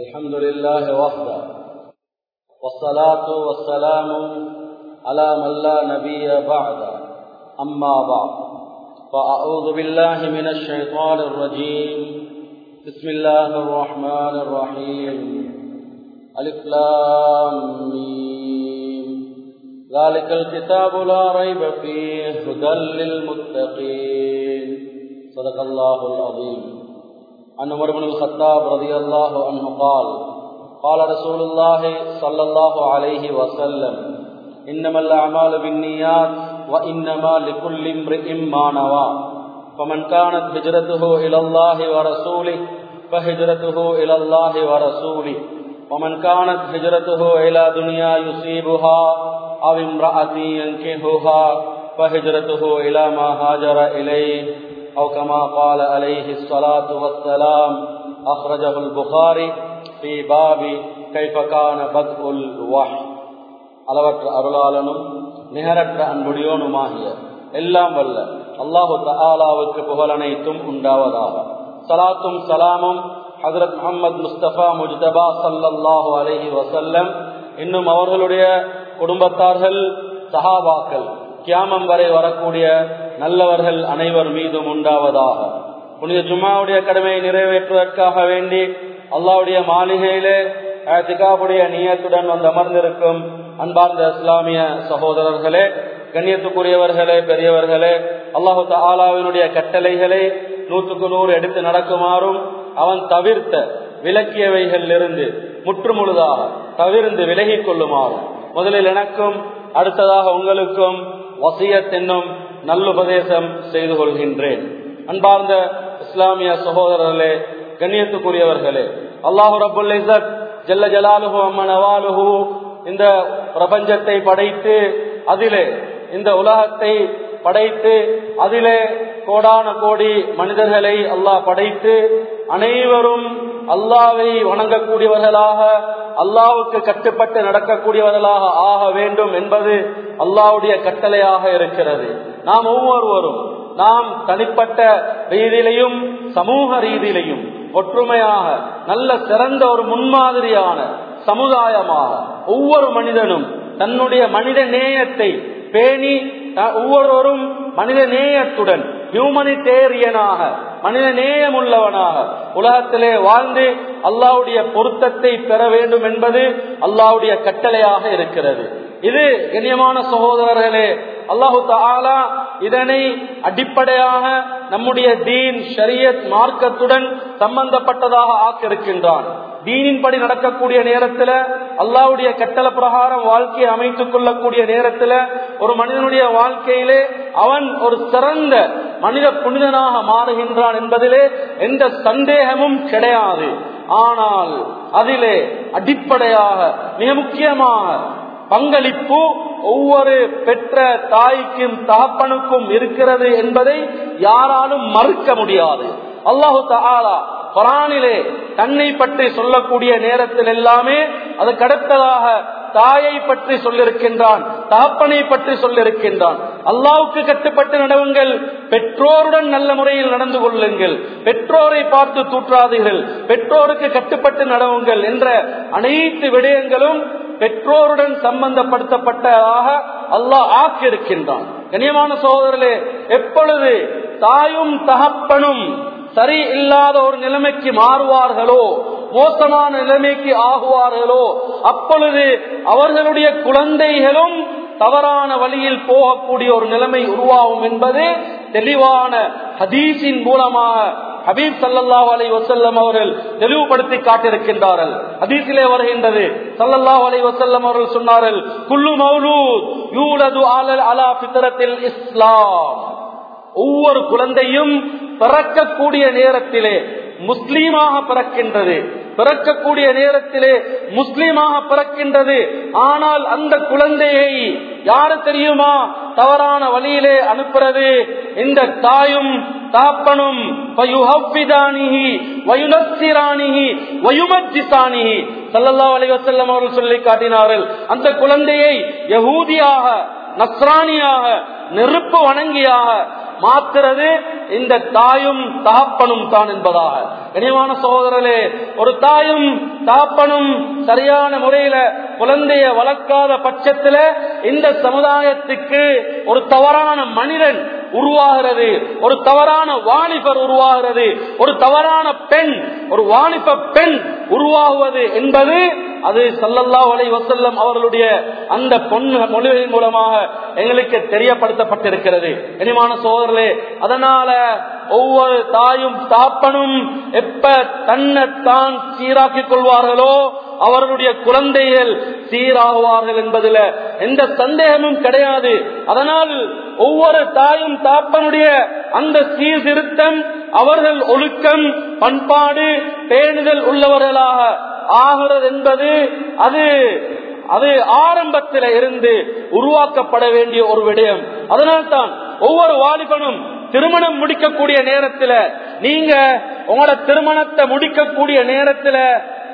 الحمد لله وحده. والصلاة والسلام على من لا نبي بعد أما بعد. فأعوذ بالله من الشيطان الرجيم. بسم الله الرحمن الرحيم. ألف لام ذلك الكتاب لا ريب فيه هدى للمتقين. صدق الله العظيم. عن عمر بن الخطاب رضي الله عنه قال قال رسول الله صلى الله عليه وسلم إنما الأعمال بالنيات وإنما لكل امرئ ما نوى فمن كانت هجرته إلى الله ورسوله فهجرته إلى الله ورسوله ومن كانت هجرته إلى دنيا يصيبها أو امرأة ينكهها فهجرته إلى ما هاجر إليه أو كما قال عليه الصلاة والسلام أخرجه البخاري في باب كيف كان بدء الوحي அளவற்ற அருளாளனும் நிகரற்ற அன்புடையோனுமாகிய எல்லாம் வல்ல அல்லாஹு தஆலாவுக்கு புகழனைத்தும் உண்டாவதாக சலாத்தும் சலாமும் ஹசரத் முகமது முஸ்தபா முஜ்தபா சல்லல்லாஹு அலஹி வசல்லம் இன்னும் அவர்களுடைய குடும்பத்தார்கள் சஹாபாக்கள் கியாமம் வரை வரக்கூடிய நல்லவர்கள் அனைவர் மீதும் உண்டாவதாக. புனித ஜும்மாவுடைய கடமையை நிறைவேற்றுவதற்காக வேண்டி அல்லாவுடைய மாளிகையிலே திகாவுடைய நீயத்துடன் வந்து அமர்ந்திருக்கும் அன்பார்ந்த இஸ்லாமிய சகோதரர்களே கண்ணியத்துக்குரியவர்களே பெரியவர்களே அல்லாஹு ஆலாவினுடைய கட்டளைகளை நூற்றுக்கு நூறு எடுத்து நடக்குமாறும் அவன் தவிர்த்த விலக்கியவைகளிலிருந்து முற்றுமுழுதாக தவிர்ந்து விலகி கொள்ளுமாறும். முதலில் எனக்கும் அடுத்ததாக உங்களுக்கும் வசியத் என்னும் நல்லுபதேசம் செய்து கொள்கின்றேன். அன்பார்ந்த இஸ்லாமிய சகோதரர்களே கண்ணியத்துக்குரியவர்களே அல்லாஹு ரபுல் ஜல்ல ஜலாலுஹு அம்மன் அவாலுஹு இந்த பிரபஞ்சத்தை படைத்து அதிலே இந்த உலகத்தை படைத்து அதிலே கோடான கோடி மனிதர்களை அல்லாஹ் படைத்து அனைவரும் அல்லாவை வணங்கக்கூடியவர்களாக அல்லாவுக்கு கட்டுப்பட்டு நடக்கக்கூடியவர்களாக ஆக வேண்டும் என்பது அல்லாவுடைய கட்டளையாக இருக்கிறது. நாம் ஒவ்வொருவரும் நாம் தனிப்பட்ட ரீதியிலையும் சமூக ரீதியிலையும் ஒற்றுமையாக நல்ல சிறந்த ஒரு முன்மாதிரியான சமுதாயமாக ஒவ்வொரு மனிதனும் தன்னுடைய மனித நேயத்தை பேணி ஒவ்வொருவரும் மனித நேயத்துடன் ஹியூமனிடேரியனாக மனித நேயம் உள்ளவனாக உலகத்திலே வாழ்ந்து அல்லாவுடைய பொருத்தத்தை பெற வேண்டும் என்பது அல்லாவுடைய கட்டளையாக இருக்கிறது. இது கண்ணியமான சகோதரர்களே அல்லாஹு தாலா இதனை அடிப்படையாக நம்முடைய தீன் ஷரியத் மார்க்கத்துடன் சம்பந்தப்பட்டதாக ஆக்கிருக்கின்றான் தீனின்படி நடக்கக்கூடிய நேரத்துல அல்லாவுடைய கட்டளை பிரகாரம் வாழ்க்கையை அமைத்துக் கொள்ளக்கூடிய நேரத்துல ஒரு மனிதனுடைய வாழ்க்கையிலே அவன் ஒரு சிறந்த மனித புனிதனாக மாறுகின்றான் என்பதிலே எந்த சந்தேகமும் கிடையாது. ஆனால் அதிலே அடிப்படையாக மிக முக்கியமாக பங்களிப்பு ஒவ்வொரு பெற்ற தாய்க்கும் தகப்பனுக்கும் இருக்கிறது என்பதை யாராலும் மறுக்க முடியாது. அல்லாஹு தாலா குரானிலே தன்னை பற்றி சொல்லக்கூடிய நேரத்தில் எல்லாமே அதுக்கு தாயை பற்றி சொல்லிருக்கின்றான் தகப்பனை பற்றி சொல்லிருக்கின்றான். அல்லாவுக்கு கட்டுப்பட்டு நடவுங்கள். பெற்றோருடன் நல்ல முறையில் நடந்து கொள்ளுங்கள். பெற்றோரை பார்த்து தூற்றாதீர்கள். பெற்றோருக்கு கட்டுப்பட்டு நடவுங்கள் என்ற அனைத்து விடயங்களும் பெற்றோருடன் சம்பந்தப்படுத்தப்பட்டதாக அல்லாஹ் ஆக்கியிருக்கின்றான். கனியமான சோதரர்களே எப்பொழுது தாயும் தகப்பனும் சரி இல்லாத ஒரு நிலைமைக்கு மாறுவார்களோ மோசமான நிலைமைக்கு ஆகுவார்களோ அப்பொழுது அவர்களுடைய குழந்தைகளும் தவறான வழியில் போகக்கூடிய ஒரு நிலைமை உருவாகும் என்பது தெளிவான ஹதீஸின் மூலமாக ஹபீப் சல்லல்லாஹ் அலை வசல்லம் அவர்கள் தெளிவுபடுத்தி காட்டியிருக்கின்றார்கள். அதீசிலே வருகின்றது. சல்லல்லாஹ் அலை வசல்லம் அவர்கள் சொன்னார்கள் குல்லு மௌலூத் யூலது ஆலல் அலா பித்தரத்தில் இஸ்லாம். ஒவ்வொரு குழந்தையும் பிறக்கக்கூடிய நேரத்திலே முஸ்லீமாக பிறக்கின்றது. பிறக்கக்கூடிய நேரத்திலே முஸ்லீமாக பிறக்கின்றது. ஆனால் அந்த குழந்தையை யாரு தெரியுமா தவறான வழியிலே அனுப்புறது? இந்த தாயும் தாப்பனும் அவர்கள் சொல்லி காட்டினார்கள். அந்த குழந்தையை யகூதியாக நஸ்ரானியாக நெருப்பு வணங்கியாக மாத்துறது இந்த தாயும் தகப்பனும் தான் என்பதாக. கனிவான சகோதரர்களே ஒரு தாயும் தகப்பனும் சரியான முறையில குழந்தைய வளர்க்காத பட்சத்துல இந்த சமுதாயத்துக்கு ஒரு தவறான மனிதன் உருவாகிறது. ஒரு தவறான வாலிபர் உருவாகிறது. ஒரு தவறான பெண் ஒரு வாலிப பெண் உருவாகுவது என்பது அது சல்லல்லா அலை வசல்லம் அவர்களுடைய அந்த பொண்ணு மொழிகளின் மூலமாக எங்களுக்கு தெரியப்படுத்தப்பட்டிருக்கிறது. இனிமான சோதரே அதனால ஒவ்வொரு தாயும் தாப்பனும் எப்ப தன்னை தான் சீராக்கிக் கொள்வார்களோ அவர்களுடைய குழந்தைகள் சீராகுவார்கள் என்பதில் எந்த சந்தேகமும் கிடையாது. அதனால் ஒவ்வொரு தாயும் தாப்பனுடைய அந்த சீர்திருத்தம் அவர்கள் ஒழுக்கம் பண்பாடு பேணுதல் உள்ளவர்களாக ஆகிறது என்பது அது அது ஆரம்பத்தில் இருந்து உருவாக்கப்பட வேண்டிய ஒரு விடயம். அதனால்தான் ஒவ்வொரு வாலிபனும் திருமணம் முடிக்கக்கூடிய நேரத்துல நீங்க உங்களோட திருமணத்தை முடிக்கக்கூடிய நேரத்துல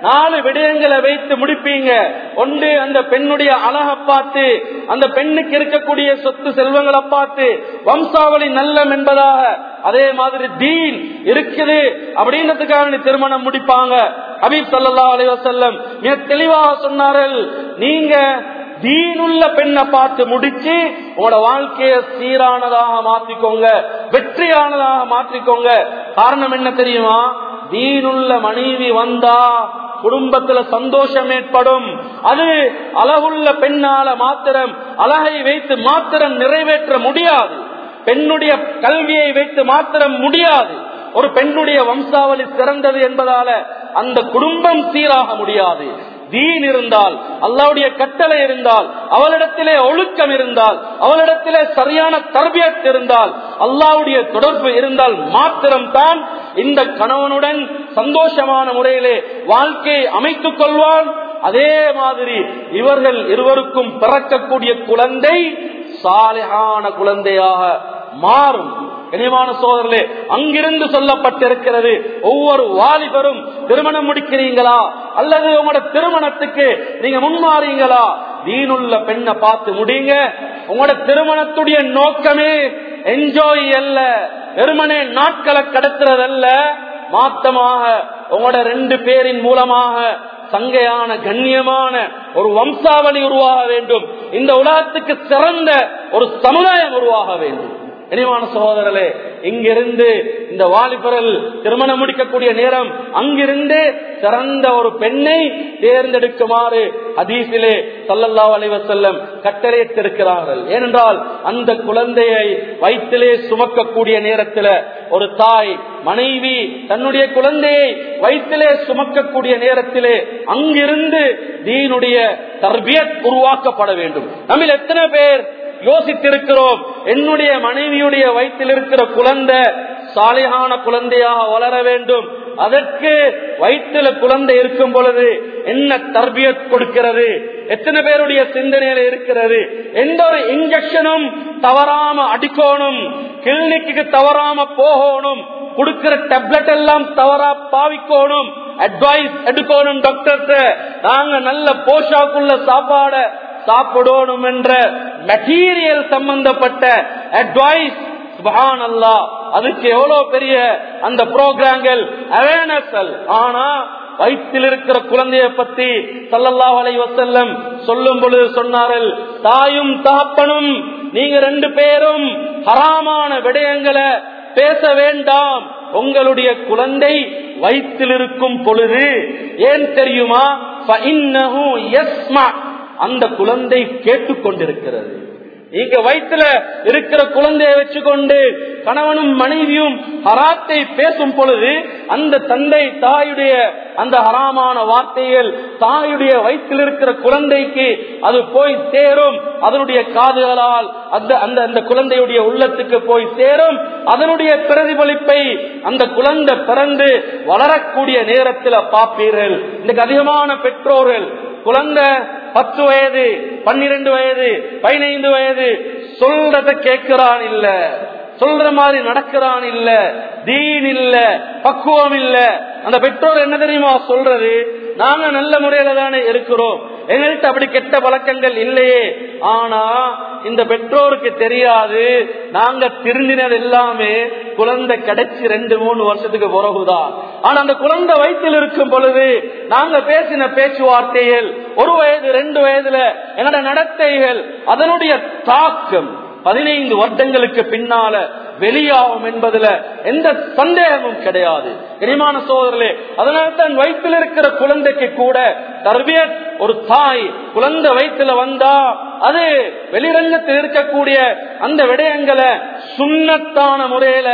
நாலு விடயங்களை வைத்து முடிப்பீங்க. ஒன்று அந்த பெண்ணுடைய அழகை பார்த்து அந்த பெண்ணுக்கு இருக்கக்கூடிய சொத்து செல்வங்களை பார்த்து வம்சாவளி நல்லம் என்பதாக. அதே மாதிரி தீன் இருக்குது அப்படின்றதுக்காக திருமணம் முடிப்பாங்க. ஹபீப் சல்லா அலி வசல்லம் மிக தெளிவாக சொன்னார்கள் நீங்க தீனுள்ள பெண்ணை பார்த்து முடிச்சு உங்களோட வாழ்க்கைய சீரானதாக மாற்றிக்கோங்க வெற்றியானதாக மாற்றிக்கோங்க. காரணம் என்ன தெரியுமா? தீனுள்ள மனைவி வந்தா குடும்பத்துல சந்தோஷம் ஏற்படும். அது அழகுள்ள பெண்ணால மாத்திரம் அழகை வைத்து மாத்திரம் நிறைவேற்ற முடியாது. பெண்ணுடைய கல்வியை வைத்து மாத்திரம் முடியாது. ஒரு பெண்ணுடைய வம்சாவளி சிறந்தது என்பதால அந்த குடும்பம் சீராக முடியாது. தீன் இருந்தால் அல்லாவுடைய கட்டளை இருந்தால் அவளிடத்திலே ஒழுக்கம் இருந்தால் அவளிடத்திலே சரியான தர்பியத் இருந்தால் அல்லாவுடைய தொடர்பு இருந்தால் மாத்திரம்தான் இந்த கணவனுடன் சந்தோஷமான முறையிலே வாழ்க்கையை அமைத்துக் கொள்வான். அதே மாதிரி இவர்கள் இருவருக்கும் பிறக்கக்கூடிய குழந்தை சாலையான குழந்தையாக மாறும். கனிவான சோதரர்களே அங்கிருந்து சொல்லப்பட்டிருக்கிறது. ஒவ்வொரு வாலிபரும் திருமணம் முடிக்கிறீங்களா? அல்லது உங்களோட திருமணத்துக்கு நீங்க முன்மாறீங்களா? வீணுள்ள பெண்ணை பார்த்து முடிங்க. உங்களோட திருமணத்துடைய நோக்கமே என்ஜாய் அல்ல. வெறுமனே நாட்களை கடத்துறதல்ல. மாத்தமாக உங்களோட ரெண்டு பேரின் மூலமாக சங்கையான கண்ணியமான ஒரு வம்சாவளி உருவாக வேண்டும். இந்த உலகத்துக்கு சிறந்த ஒரு சமுதாயம் உருவாக வேண்டும். இனிவான சகோதரர்களே இங்கிருந்து இந்த வாலிபரல் திருமணம் முடிக்கக்கூடிய நேரம் அங்கிருந்து சிறந்த ஒரு பெண்ணை தேர்ந்தெடுக்குமாறு அதீசிலே சல்லல்லா அலைவசல்லம் கட்டளையிட்டிருக்கிறார்கள். ஏனென்றால் அந்த குழந்தையை வயிற்றிலே சுமக்கக்கூடிய நேரத்தில் ஒரு தாய் மனைவி தன்னுடைய குழந்தையை வயிற்றிலே சுமக்கக்கூடிய நேரத்திலே அங்கிருந்து தீனுடைய தர்பியத் உருவாக்கப்பட வேண்டும். நம்ம எத்தனை பேர் யோசித்திருக்கிறோம். என்னுடைய மனைவியுடைய வயிற்றில் இருக்கிற குழந்தை சாலையான குழந்தையாக வளர வேண்டும். அதற்கு வயிற்றுல குழந்தை இருக்கும் பொழுது என்ன தர்பியத் கொடுக்கிறது? எத்தனை பேருடைய சிந்தனையில இருக்கிறது? எந்த ஒரு இன்ஜெக்ஷனும் தவறாம அடிக்கணும். கிளினிக்கு தவறாம போகணும். கொடுக்கிற டேப்லெட் எல்லாம் தவறா பாவிக்கணும். அட்வைஸ் எடுக்கணும் டாக்டர் நாங்க நல்ல போஷாக்குள்ள சாப்பாட சாப்பிடணும் என்ற மெட்டீரியல் சம்பந்தப்பட்ட அட்வைஸ் சுபஹான் அல்லா அதுக்கு எவ்வளவு பெரிய அந்த புரோகிராம்கள் அவேர்னஸ் ஆனா வயிற்றில் இருக்கிற குழந்தைய பத்தி சல்லல்லா அலை வசல்லம் சொல்லும் பொழுது சொன்னார்கள் தாயும் தகப்பனும் நீங்க ரெண்டு பேரும் ஹராமான விடயங்களை பேச வேண்டாம். உங்களுடைய குழந்தை வயிற்றில் இருக்கும் பொழுது ஏன் தெரியுமா? அந்த குழந்தை கேட்டுக்கொண்டிருக்கிறது. இங்க வயிற்றுல இருக்கிற குழந்தையை வச்சுக்கொண்டு கணவனும் மனைவியும் ஹராத்தை பேசும் பொழுது அந்த தந்தை தாயுடைய அந்த ஹராமான வார்த்தைகள் தாயுடைய வயிற்றில் இருக்கிற குழந்தைக்கு அது போய் சேரும். அதனுடைய காதுகளால் அந்த அந்த அந்த குழந்தையுடைய உள்ளத்துக்கு போய் சேரும். அதனுடைய பிரதிபலிப்பை அந்த குழந்தை பிறந்து வளரக்கூடிய நேரத்தில் பார்ப்பீர்கள். இன்னைக்கு அதிகமான பெற்றோர்கள் குழந்தை பத்து வயது பன்னிரண்டு வயது பதினைந்து வயது சொல்றத கேட்கிறான் இல்ல. சொல்ற மாதிரி நடக்கிறான் இல்ல. தீன் இல்ல. பக்குவம் இல்ல. அந்த பெற்றோர் என்ன தெரியுமா சொல்றது? நாங்க நல்ல முறையில தானே இருக்கிறோம். எங்கள்கிட்ட அப்படி கெட்ட பழக்கங்கள் இல்லையே. ஆனா இந்த பெற்றோருக்கு தெரியாது. நாங்க திருந்தினது எல்லாமே குழந்தை கிடைச்சி ரெண்டு மூணு வருஷத்துக்கு பிறகுதான். ஆனா அந்த குழந்தை வயிற்றில் இருக்கும் பொழுது நாங்க பேசின பேச்சுவார்த்தைகள் ஒரு வயது ரெண்டு வயதுல என்னோட நடத்தைகள் அதனுடைய தாக்கம் பதினைந்து வருடங்களுக்கு பின்னால வெளியாகும் என்பதுல எந்த சந்தேகமும் கிடையாது. இனிமான சோதரர்களே அதனால தான் வயிற்றில் இருக்கிற குழந்தைக்கு கூட தர்பியத் ஒரு தாய் குழந்தை வயிற்றுல வந்தா அது வெளிரங்கத்தில் இருக்கக்கூடிய அந்த விடயங்களை சுண்ணத்தான முறையில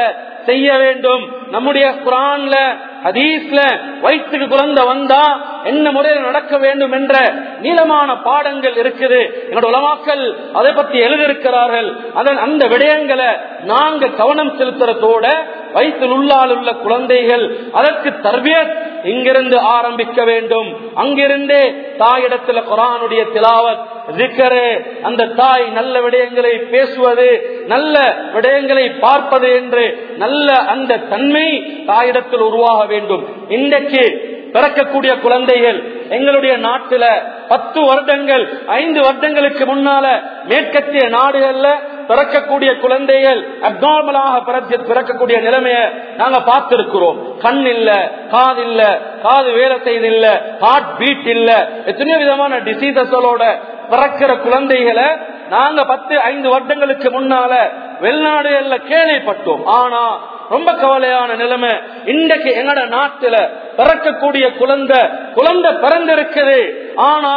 செய்ய வேண்டும். நம்முடைய குரான்ல ஹதீஸ்ல வயிற்றுக்கு குழந்தை வந்தா என்ன முறையில் நடக்க வேண்டும் என்ற நீளமான பாடங்கள் இருக்குது. எங்களோட உலமாக்கள் அதை பத்தி எழுதியிருக்கிறார்கள். அதன் அந்த விடயங்களை நாங்கள் கவனம் செலுத்துறதோட வயிற்றில் உள்ளால் உள்ள குழந்தைகள் அதற்கு தர்பியத் இங்கிருந்து ஆரம்பிக்க வேண்டும். அங்கிருந்தே தாயிடத்துல குரானுடைய திலாவத் ஜிக்கரு அந்த தாய் நல்ல விடயங்களை பேசுவது நல்ல விடயங்களை பார்ப்பது என்று நல்ல அந்த தன்மை தாயிடத்தில் உருவாக வேண்டும். இன்றைக்கு பிறக்கக்கூடிய குழந்தைகள் எங்களுடைய நாட்டில பத்து வருடங்கள் ஐந்து வருடங்களுக்கு முன்னால மேற்கத்திய நாடுகள்ல பிறக்கக்கூடிய குழந்தைகள் அப்நார்மலாக பிறக்கக்கூடிய நிலைமையை நாங்க பார்த்திருக்கிறோம். கண் இல்ல காது இல்ல காது வேலை செய்து இல்ல ஹார்ட் பீட் இல்ல. எத்தனையோ விதமான டிசீசஸோட பிறக்கிற குழந்தைகளை நாங்க பத்து ஐந்து வருடங்களுக்கு முன்னால வெளிநாடுகள்ல கேள்விப்பட்டோம். ஆனா ரொம்ப கவலையான நிலைமை இன்றைக்கு எங்கட நாட்டுல பிறக்கக்கூடிய குழந்தை குழந்தை பிறந்திருக்குது. ஆனா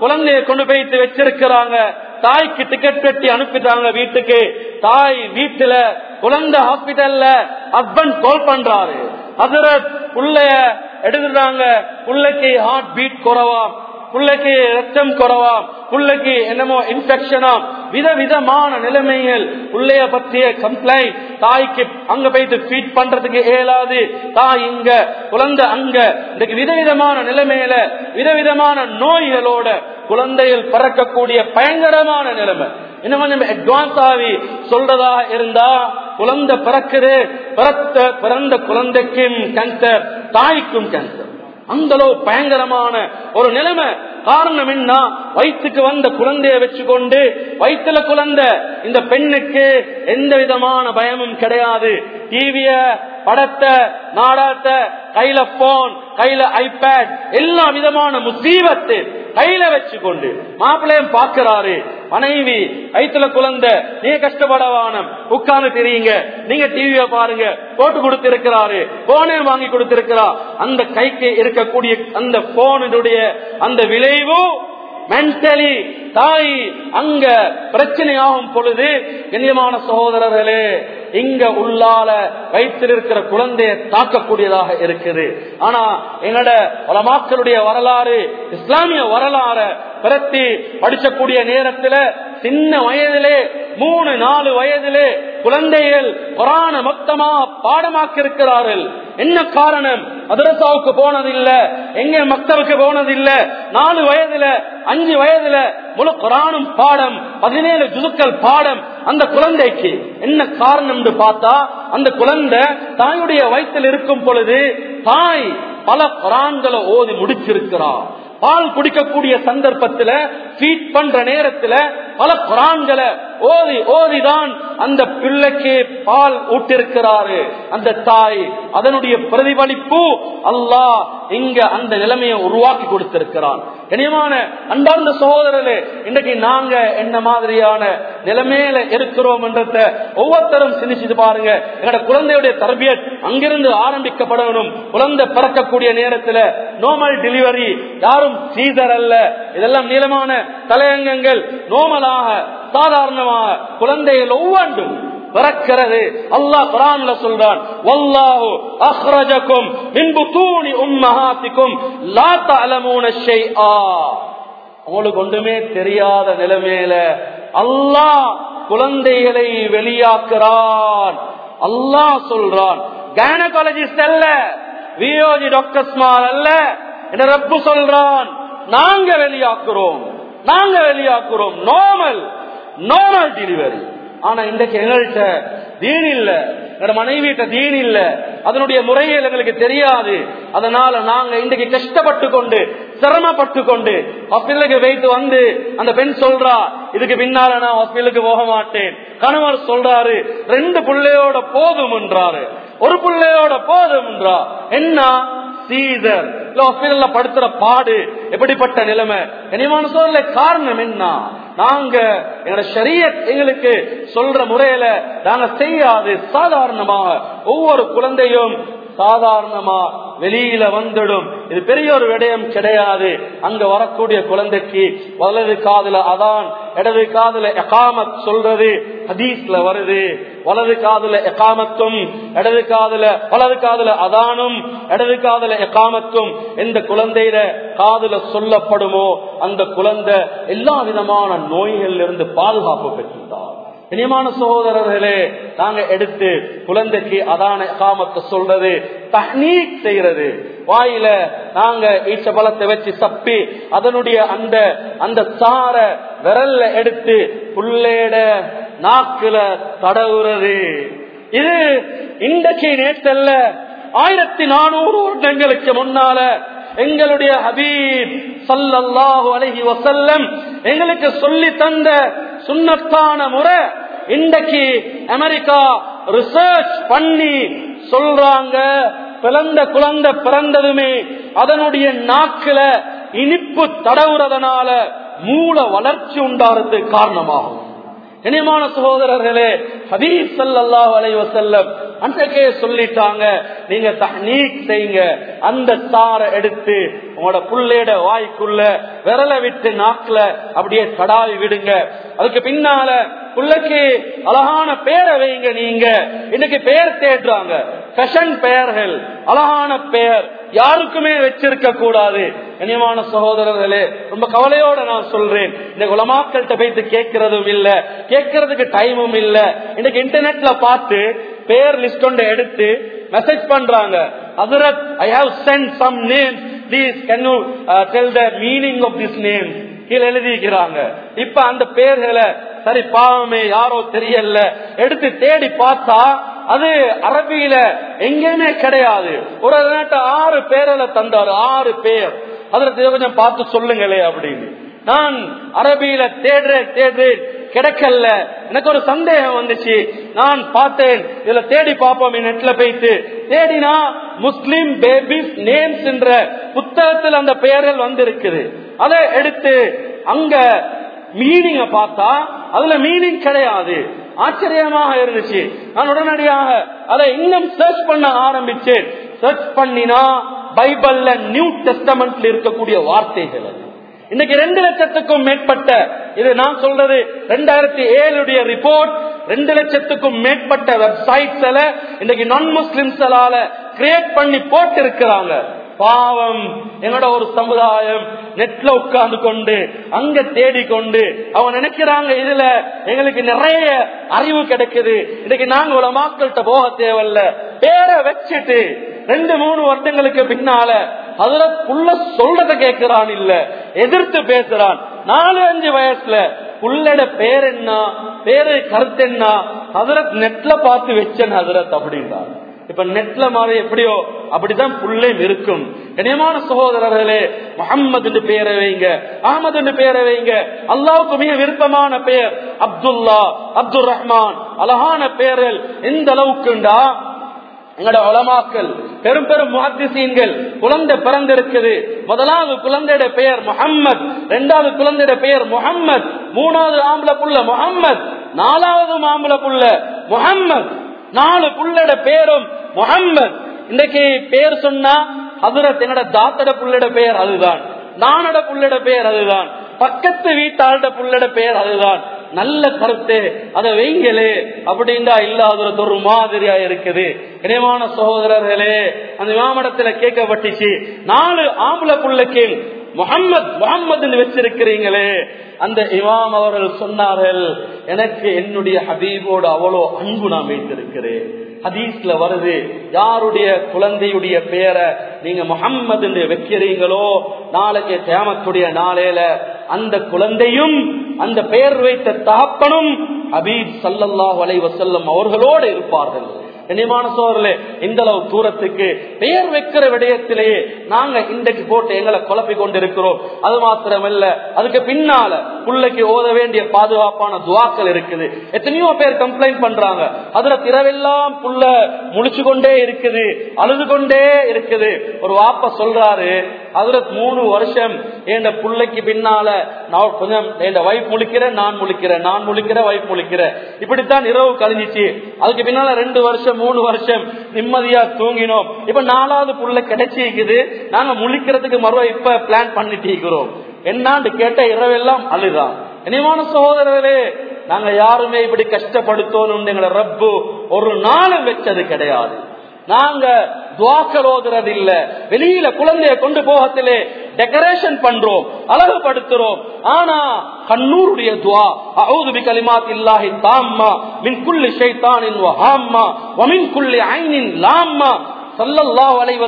குழந்தைய கொண்டு போயிட்டு வச்சிருக்கிறாங்க. தாய்க்கு டிக்கெட் கட்டி அனுப்பிட்டாங்க வீட்டுக்கு. தாய் வீட்டுல குழந்தை ஹாஸ்பிட்டல்ல ஹஸ்பண்ட் கால் பண்றாரு. அதுல புள்ளைய எடுத்துட்டாங்க. உள்ளக்கே ஹார்ட் பீட் குறவா. புள்ளைக்கு ரத்தம் குறவாம் புள்ளைக்கு என்னமோ இன்ஃபெக்ஷனா விதவிதமான நிலைமைகள். பிள்ளைய பற்றிய கம்ப்ளைண்ட் தாய்க்கு அங்க போயிட்டு ஃபீட் பண்றதுக்கு இயலாது. தாய் இங்க குழந்தை அங்க. இன்னைக்கு விதவிதமான நிலைமையில விதவிதமான நோய்களோட குழந்தைகள் பறக்கக்கூடிய பயங்கரமான நிலைமை. இன்னும் கொஞ்சம் அட்வான்ஸ் ஆகி சொல்றதா இருந்தா குழந்தை பிறக்குது பிறத்த பிறந்த குழந்தைக்கும் கேன்சர் தாய்க்கும் கேன்சர் அந்த அளவு பயங்கரமான ஒரு நிலைமை. காரணம் என்ன? வயிற்றுக்கு வந்த குழந்தைய வச்சுக்கொண்டு வயிற்றுல குழந்தை இந்த பெண்ணுக்கு எந்த விதமான பயமும் கிடையாது. டிவிய படத்தை நாடகத்தை கையில போன் கையில ஐபேட் எல்லா விதமான முசீபத்து கையில வச்சுக்கொண்டு மாப்பிள்ளையும் பாக்குறாரு மனைவி வயிற்றுல குழந்தை நீ கஷ்டப்படவானம் உட்கார்ந்து தெரியுங்க. நீங்க டிவிய பாருங்க. போட்டு கொடுத்திருக்கிறாரு. போனே வாங்கி கொடுத்திருக்கிறா. அந்த கைக்கு இருக்கக்கூடிய அந்த போனுடைய அந்த விளைவும் மென்டலி தாய் அங்க பிரச்சனையாகும் பொழுது கண்ணியமான சகோதரர்களே இங்க உள்ளால வைத்திருக்கிற குழந்தைய தாக்கக்கூடியதாக இருக்குது. ஆனா எங்கட உலமாக்களுடைய வரலாறு இஸ்லாமிய வரலாறு பிறத்தி படிச்சக்கூடிய நேரத்துல சின்ன வயதிலே மூணு நாலு வயதிலே குழந்தைகள் குரான மொத்தமா பாடமாக்கி இருக்கிறார்கள் என்ன காரணம்? மதரசாவுக்கு போனதில்ல எங்க மக்தவுக்கு போனதில்ல நாலு வயதுல அஞ்சு வயதுல முழு குரானும் பாடம் பதினேழு ஜுதுக்கள் பாடம். அந்த குழந்தைக்கு என்ன காரணம் பார்த்தா அந்த குழந்தை தாயுடைய வயிற்றில் இருக்கும் பொழுது தாய் பல குரான்களை ஓதி முடிச்சிருக்கிறார் பால் குடிக்கக்கூடிய சந்தர்ப்பத்தில் ஃபீட் பண்ற நேரத்துல பல குரான்களை ஓதி ஓதிதான் அந்த பிள்ளைக்கு பால் ஊட்டிருக்கிறாரு. அந்த தாய் அதனுடைய பிரதிபலிப்பு அல்லாஹ் இங்க அந்த நிலைமையை உருவாக்கி கொடுத்திருக்கிறான். இனியமான அன்பார்ந்த சகோதரர்களே இன்னைக்கு நாங்க என்ன மாதிரியான நிலைமையில இருக்கிறோம் என்றத ஒவ்வொருத்தரும் சிந்திச்சு பாருங்க. எங்களோட குழந்தையுடைய தரபியத் அங்கிருந்து ஆரம்பிக்கப்படணும் குழந்தை பிறக்கக்கூடிய நேரத்துல நோமல் டெலிவரி யாரும் சீதர் அல்ல. இதெல்லாம் நீளமான தலையங்கங்கள் நோமலாக சாதாரணமாக குழந்தைகள் ஒவ்வொன்றும் பிறக்கிறது. அல்லாஹ் குரான்ல சொல்றான் வல்லாஹு அஹ்ரஜக்கும் மின் புத்தூனி உம்மஹாத்திக்கும் லா தஅலமூன ஷைஆ. உங்களுக்கு ஒன்றுமே தெரியாத நிலைமையில அல்லாஹ் குழந்தைகளை வெளியாக்குறான். அல்லாஹ் சொல்றான் கைனகாலஜிஸ்ட் அல்ல வியோஜி டாக்டர்ஸ்மார் அல்ல. என ரப்பு சொல்றான் நாங்க வெளியாக்குறோம். நாங்க வெளியாக்குறோம். நார்மல் நார்மல் டெலிவரி ஆனா இன்றைக்கு எங்கள்கிட்ட தீன் இல்ல. என்னோட மனைவிட்ட தீன் இல்ல. அதனுடைய முறைகள் எங்களுக்கு தெரியாது. அதனால நாங்க இன்றைக்கு கஷ்டப்பட்டு கொண்டு சிரமப்பட்டு கொண்டு ஹாஸ்பிட்டலுக்கு வைத்து வந்து அந்த பெண் சொல்றா இதுக்கு பின்னால நான் ஹாஸ்பிட்டலுக்கு போக மாட்டேன். கணவர் சொல்றாரு ரெண்டு பிள்ளையோட போதும் என்றாரு. ஒரு பிள்ளையோட போதும் என்றா என்ன? சீதர் ஹாஸ்பிட்டல்ல படுத்துற பாடு எப்படிப்பட்ட நிலைமை? கனிமான சோழல காரணம் என்ன? நாங்க எங்களோட ஷரியத் எங்களுக்கு சொல்ற முறையில நாங்க செய்யாது. சாதாரணமாக ஒவ்வொரு குழந்தையும் சாதாரணமா வெளியில வந்துடும். இது பெரிய ஒரு விடயம் கிடையாது. அங்க வரக்கூடிய குழந்தைக்கு வலது காதுல அதான் இடது காதுல எகாமத் சொல்றது ஹதீஸ்ல வருது. வலது காதுல எகாமத்தும் இடது காதுல வலது காதுல அதானும் இடது காதுல எகாமத்தும் எந்த குழந்தையில காதுல சொல்லப்படுமோ அந்த குழந்தை எல்லா விதமான நோய்களிலிருந்து பாதுகாப்பு பெற்றிருந்தார். இனிமான சகோதரர்களே நாங்க எடுத்து குழந்தைக்கு அதான காமத்தை சொல்றது தஹ்னீக் செய்யறது. வாயில நாங்க ஈச்ச பழத்தை வச்சு சப்பி அதனுடைய அந்த அந்த சார விரல்ல எடுத்து புள்ளேட நாக்குல தடவுறது. இது இன்றைக்கு நேற்றல்ல ஆயிரத்தி நானூறு வருடங்களுக்கு முன்னால எங்களுடைய ஹபீப் சல்லாஹு அலஹி வசல்லம் எங்களுக்கு சொல்லி தந்த சுண்ணத்தான முறை இன்றைக்கு அமெரிக்கா ரிசர்ச் பண்ணி சொல்றாங்க. பிறந்த குழந்தை பிறந்ததுமே அதனுடைய நாக்குல இனிப்பு தடவுறதுனால மூல வளர்ச்சி உண்டாருக்கு காரணமாகும். இனிமான சகோதரர்களே ஹதீஸ் சல்லாஹ் அலைவசல்லம் அன்றைக்கே சொல்லிட்டாங்க நீங்க தஹ்னீக் செய்யுங்க. அந்த சாரை எடுத்து உங்களோட புள்ளையோட வாய்க்குள்ள விரலை விட்டு நாக்குல அப்படியே கடாவி விடுங்க. அதுக்கு பின்னால புள்ளக்கு அழகான பேரை வைங்க நீங்க. இன்னைக்கு பெயர் தேடுறாங்க. கஷன் பெயர்கள் அழகான பெயர் யாருக்குமே வச்சிருக்க கூடாது. கனியமான சகோதரர்களே ரொம்ப கவலையோட நான் சொல்றேன். இந்த குலமாக்கள்கிட்ட போயிட்டு கேட்கறதும் இல்ல கேட்கறதுக்கு டைமும் இல்ல. இன்னைக்கு இன்டர்நெட்ல பார்த்து பேர் லிஸ்ட் ஒன்று எடுத்து மெசேஜ் பண்றாங்க. Hazrat I have sent some name please can you tell the meaning of this name கீழே எழுதிக்கிறாங்க. இப்ப அந்த பேர்களை சரி பாவமே யாரோ தெரியல. எடுத்து தேடி பார்த்தா அது அரபியில எங்கேயுமே கிடையாது. ஒரு நாட்டு ஆறு பேரில் தந்தாரு. ஆறு பேர். அதில் கொஞ்சம் பார்த்து சொல்லுங்களே அப்படின்னு. நான் அரபியில தேடுறேன் தேடுறேன். கிடைக்கல. எனக்கு ஒரு சந்தேகம் வந்துச்சு. நான் பார்த்தேன். இதுல தேடி பார்ப்போம். நெட்ல போயிட்டு. தேடினா முஸ்லிம் பேபிஸ் நேம்ஸ் என்ற புத்தகத்தில் அந்த பெயரில் வந்திருக்குது. அதை எடுத்து அங்க மீனிங்க பார்த்தா அதுல மீனிங் கிடையாது. ஆச்சரியமாக இருந்துச்சு. நான் உடனடியாக அதை இன்னும் சர்ச் பண்ண ஆரம்பிச்சேன். சர்ச் பண்ணினா பைபிள்ல நியூ டெஸ்டமெண்ட்ல இருக்கக்கூடிய வார்த்தைகள் அது. இன்னைக்கு ரெண்டு லட்சத்துக்கும் மேற்பட்ட இது நான் சொல்றது ரெண்டாயிரத்தி ஏழுடைய ரிப்போர்ட் ரெண்டு லட்சத்துக்கும் மேற்பட்ட வெப்சைட்ஸ்ல இன்னைக்கு நான் முஸ்லிம்ஸ்களால கிரியேட் பண்ணி போட்டு இருக்கிறாங்க பாவம் என்னோட ஒரு சமுதாயம் நெட்ல உட்கார்ந்து கொண்டு அங்க தேடிக்கொண்டு அவங்க நினைக்கிறாங்க இதுல எங்களுக்கு நிறைய அறிவு கிடைக்குது. இன்னைக்கு நாங்க உலமாக்கள்கிட்ட போக தேவையில்ல. பேரை வச்சுட்டு ரெண்டு மூணு வருடங்களுக்கு பின்னால அதுல புள்ள சொல்றத கேட்கிறான் இல்ல எதிர்த்து பேசுறான். நாலு அஞ்சு வயசுல புள்ளட பேர் என்ன பேரு கருத்து என்ன ஹசரத் நெட்ல பார்த்து வச்சேன் ஹசரத் அப்படின்றான். இப்ப நெட்ல மாதிரி எப்படியோ அப்படிதான் புள்ளையும் இருக்கும் கனியமான சகோதரர்களே முகம்மது பெயரை வைங்க அகமது பெயரை வைங்க. அல்லாவுக்கு மிக விருப்பமான பெயர் அப்துல்லா அப்துல் ரஹ்மான் அழகான பெயரில் எந்த அளவுக்குண்டா? எங்களோட உலமாக்கள் பெரும் பெரும் முஹத்திசீன்கள் குழந்தை பிறந்திருக்குது. முதலாவது குழந்தையோட பெயர் முகம்மது இரண்டாவது குழந்தையோட பெயர் முகம்மது மூணாவது ஆம்பளை புள்ள முகம்மது நாலாவது ஆம்பளை புள்ள முகம்மது நாலு புள்ளட பேரும் முகம்மது இன்னைக்கு பேர் சொன்னா ஹசரத் என்னோட தாத்தட புள்ளட பெயர் அதுதான். நானட புள்ளட பெயர் அதுதான். பக்கத்து வீட்டாளோட புள்ளட பெயர் அதுதான். நல்ல கருத்து. அதை வைங்களே. அப்படின்னா இல்லாத ஒரு மாதிரியா இருக்குது. இணையமான சகோதரர்களே அந்த விமானத்துல கேட்கப்பட்டுச்சு. நாலு ஆம்பளை புள்ளைக்கு முகம்மது முகம்மது வச்சிருக்கிறீங்களே. அந்த இமாம் அவர்கள் சொன்னார்கள் எனக்கு என்னுடைய ஹபீபோடு அவ்வளோ அன்பு நான் வைத்திருக்கிறேன். ஹதீஸ்ல வருது யாருடைய குழந்தையுடைய பெயரை நீங்க முகம்மது வைக்கிறீங்களோ நாளைக்கு தேமத்துடைய நாளையில அந்த குழந்தையும் அந்த பெயர் வைத்த தகப்பனும் ஹபீப் சல்லல்லாஹ் அலை வசல்லம் அவர்களோடு இருப்பார்கள். நினைவான சோழர்களே இந்த அளவு தூரத்துக்கு பெயர் வைக்கிற விடயத்திலேயே நாங்க இன்றைக்கு போட்டு எங்களை குழப்பி கொண்டிருக்கிறோம். அது மாத்திரமல்ல அதுக்கு பின்னால புள்ளைக்கு ஓத வேண்டிய பாதுகாப்பான துவாக்கள் இருக்குது. எத்தனையோ பேர் கம்ப்ளைண்ட் பண்றாங்க. அதுல திரவெல்லாம் புள்ள முழிச்சு கொண்டே இருக்குது அழுது கொண்டே இருக்குது. ஒரு வாப்ப சொல்றாரு அதுல மூணு வருஷம் என் புள்ளைக்கு பின்னால நான் கொஞ்சம் என் வைஃப் முழிக்கிறேன் நான் முழிக்கிறேன் நான் முழிக்கிறேன் வைஃப் முழிக்கிறேன். இப்படித்தான் இரவு கழிஞ்சிச்சு. அதுக்கு பின்னால ரெண்டு வருஷம் மூணு வருஷம் நிம்மதியா தூங்கினோம். இப்ப நாலாவது புள்ள கிடைச்சிருக்குது. நாங்க முழிக்கிறதுக்கு மறுவ இப்ப பிளான் பண்ணிட்டு இருக்கிறோம். என்னான்னு கேட்ட இரவெல்லாம் அழுதான். இனிமான சகோதரர்களே நாங்க யாருமே இப்படி கஷ்டப்படுத்தோம் எங்களை ரப்பு ஒரு நாளும் வச்சது கிடையாது. நாங்க துவாக்கள் ஓதுறது இல்ல வெளியில குழந்தைய கொண்டு போகத்திலே டெக்கரேஷன் பண்றோம் அழகுபடுத்துறோம். ஆனா கண்ணூருடைய துவா அவுது பி கலிமாத் இல்லாஹி தாம்மா மின் குள்ளி ஷைத்தானின் வஹாம்மா வமின் குள்ளி ஐனின் லாம்மா. சல்லல்லாஹு அலைஹி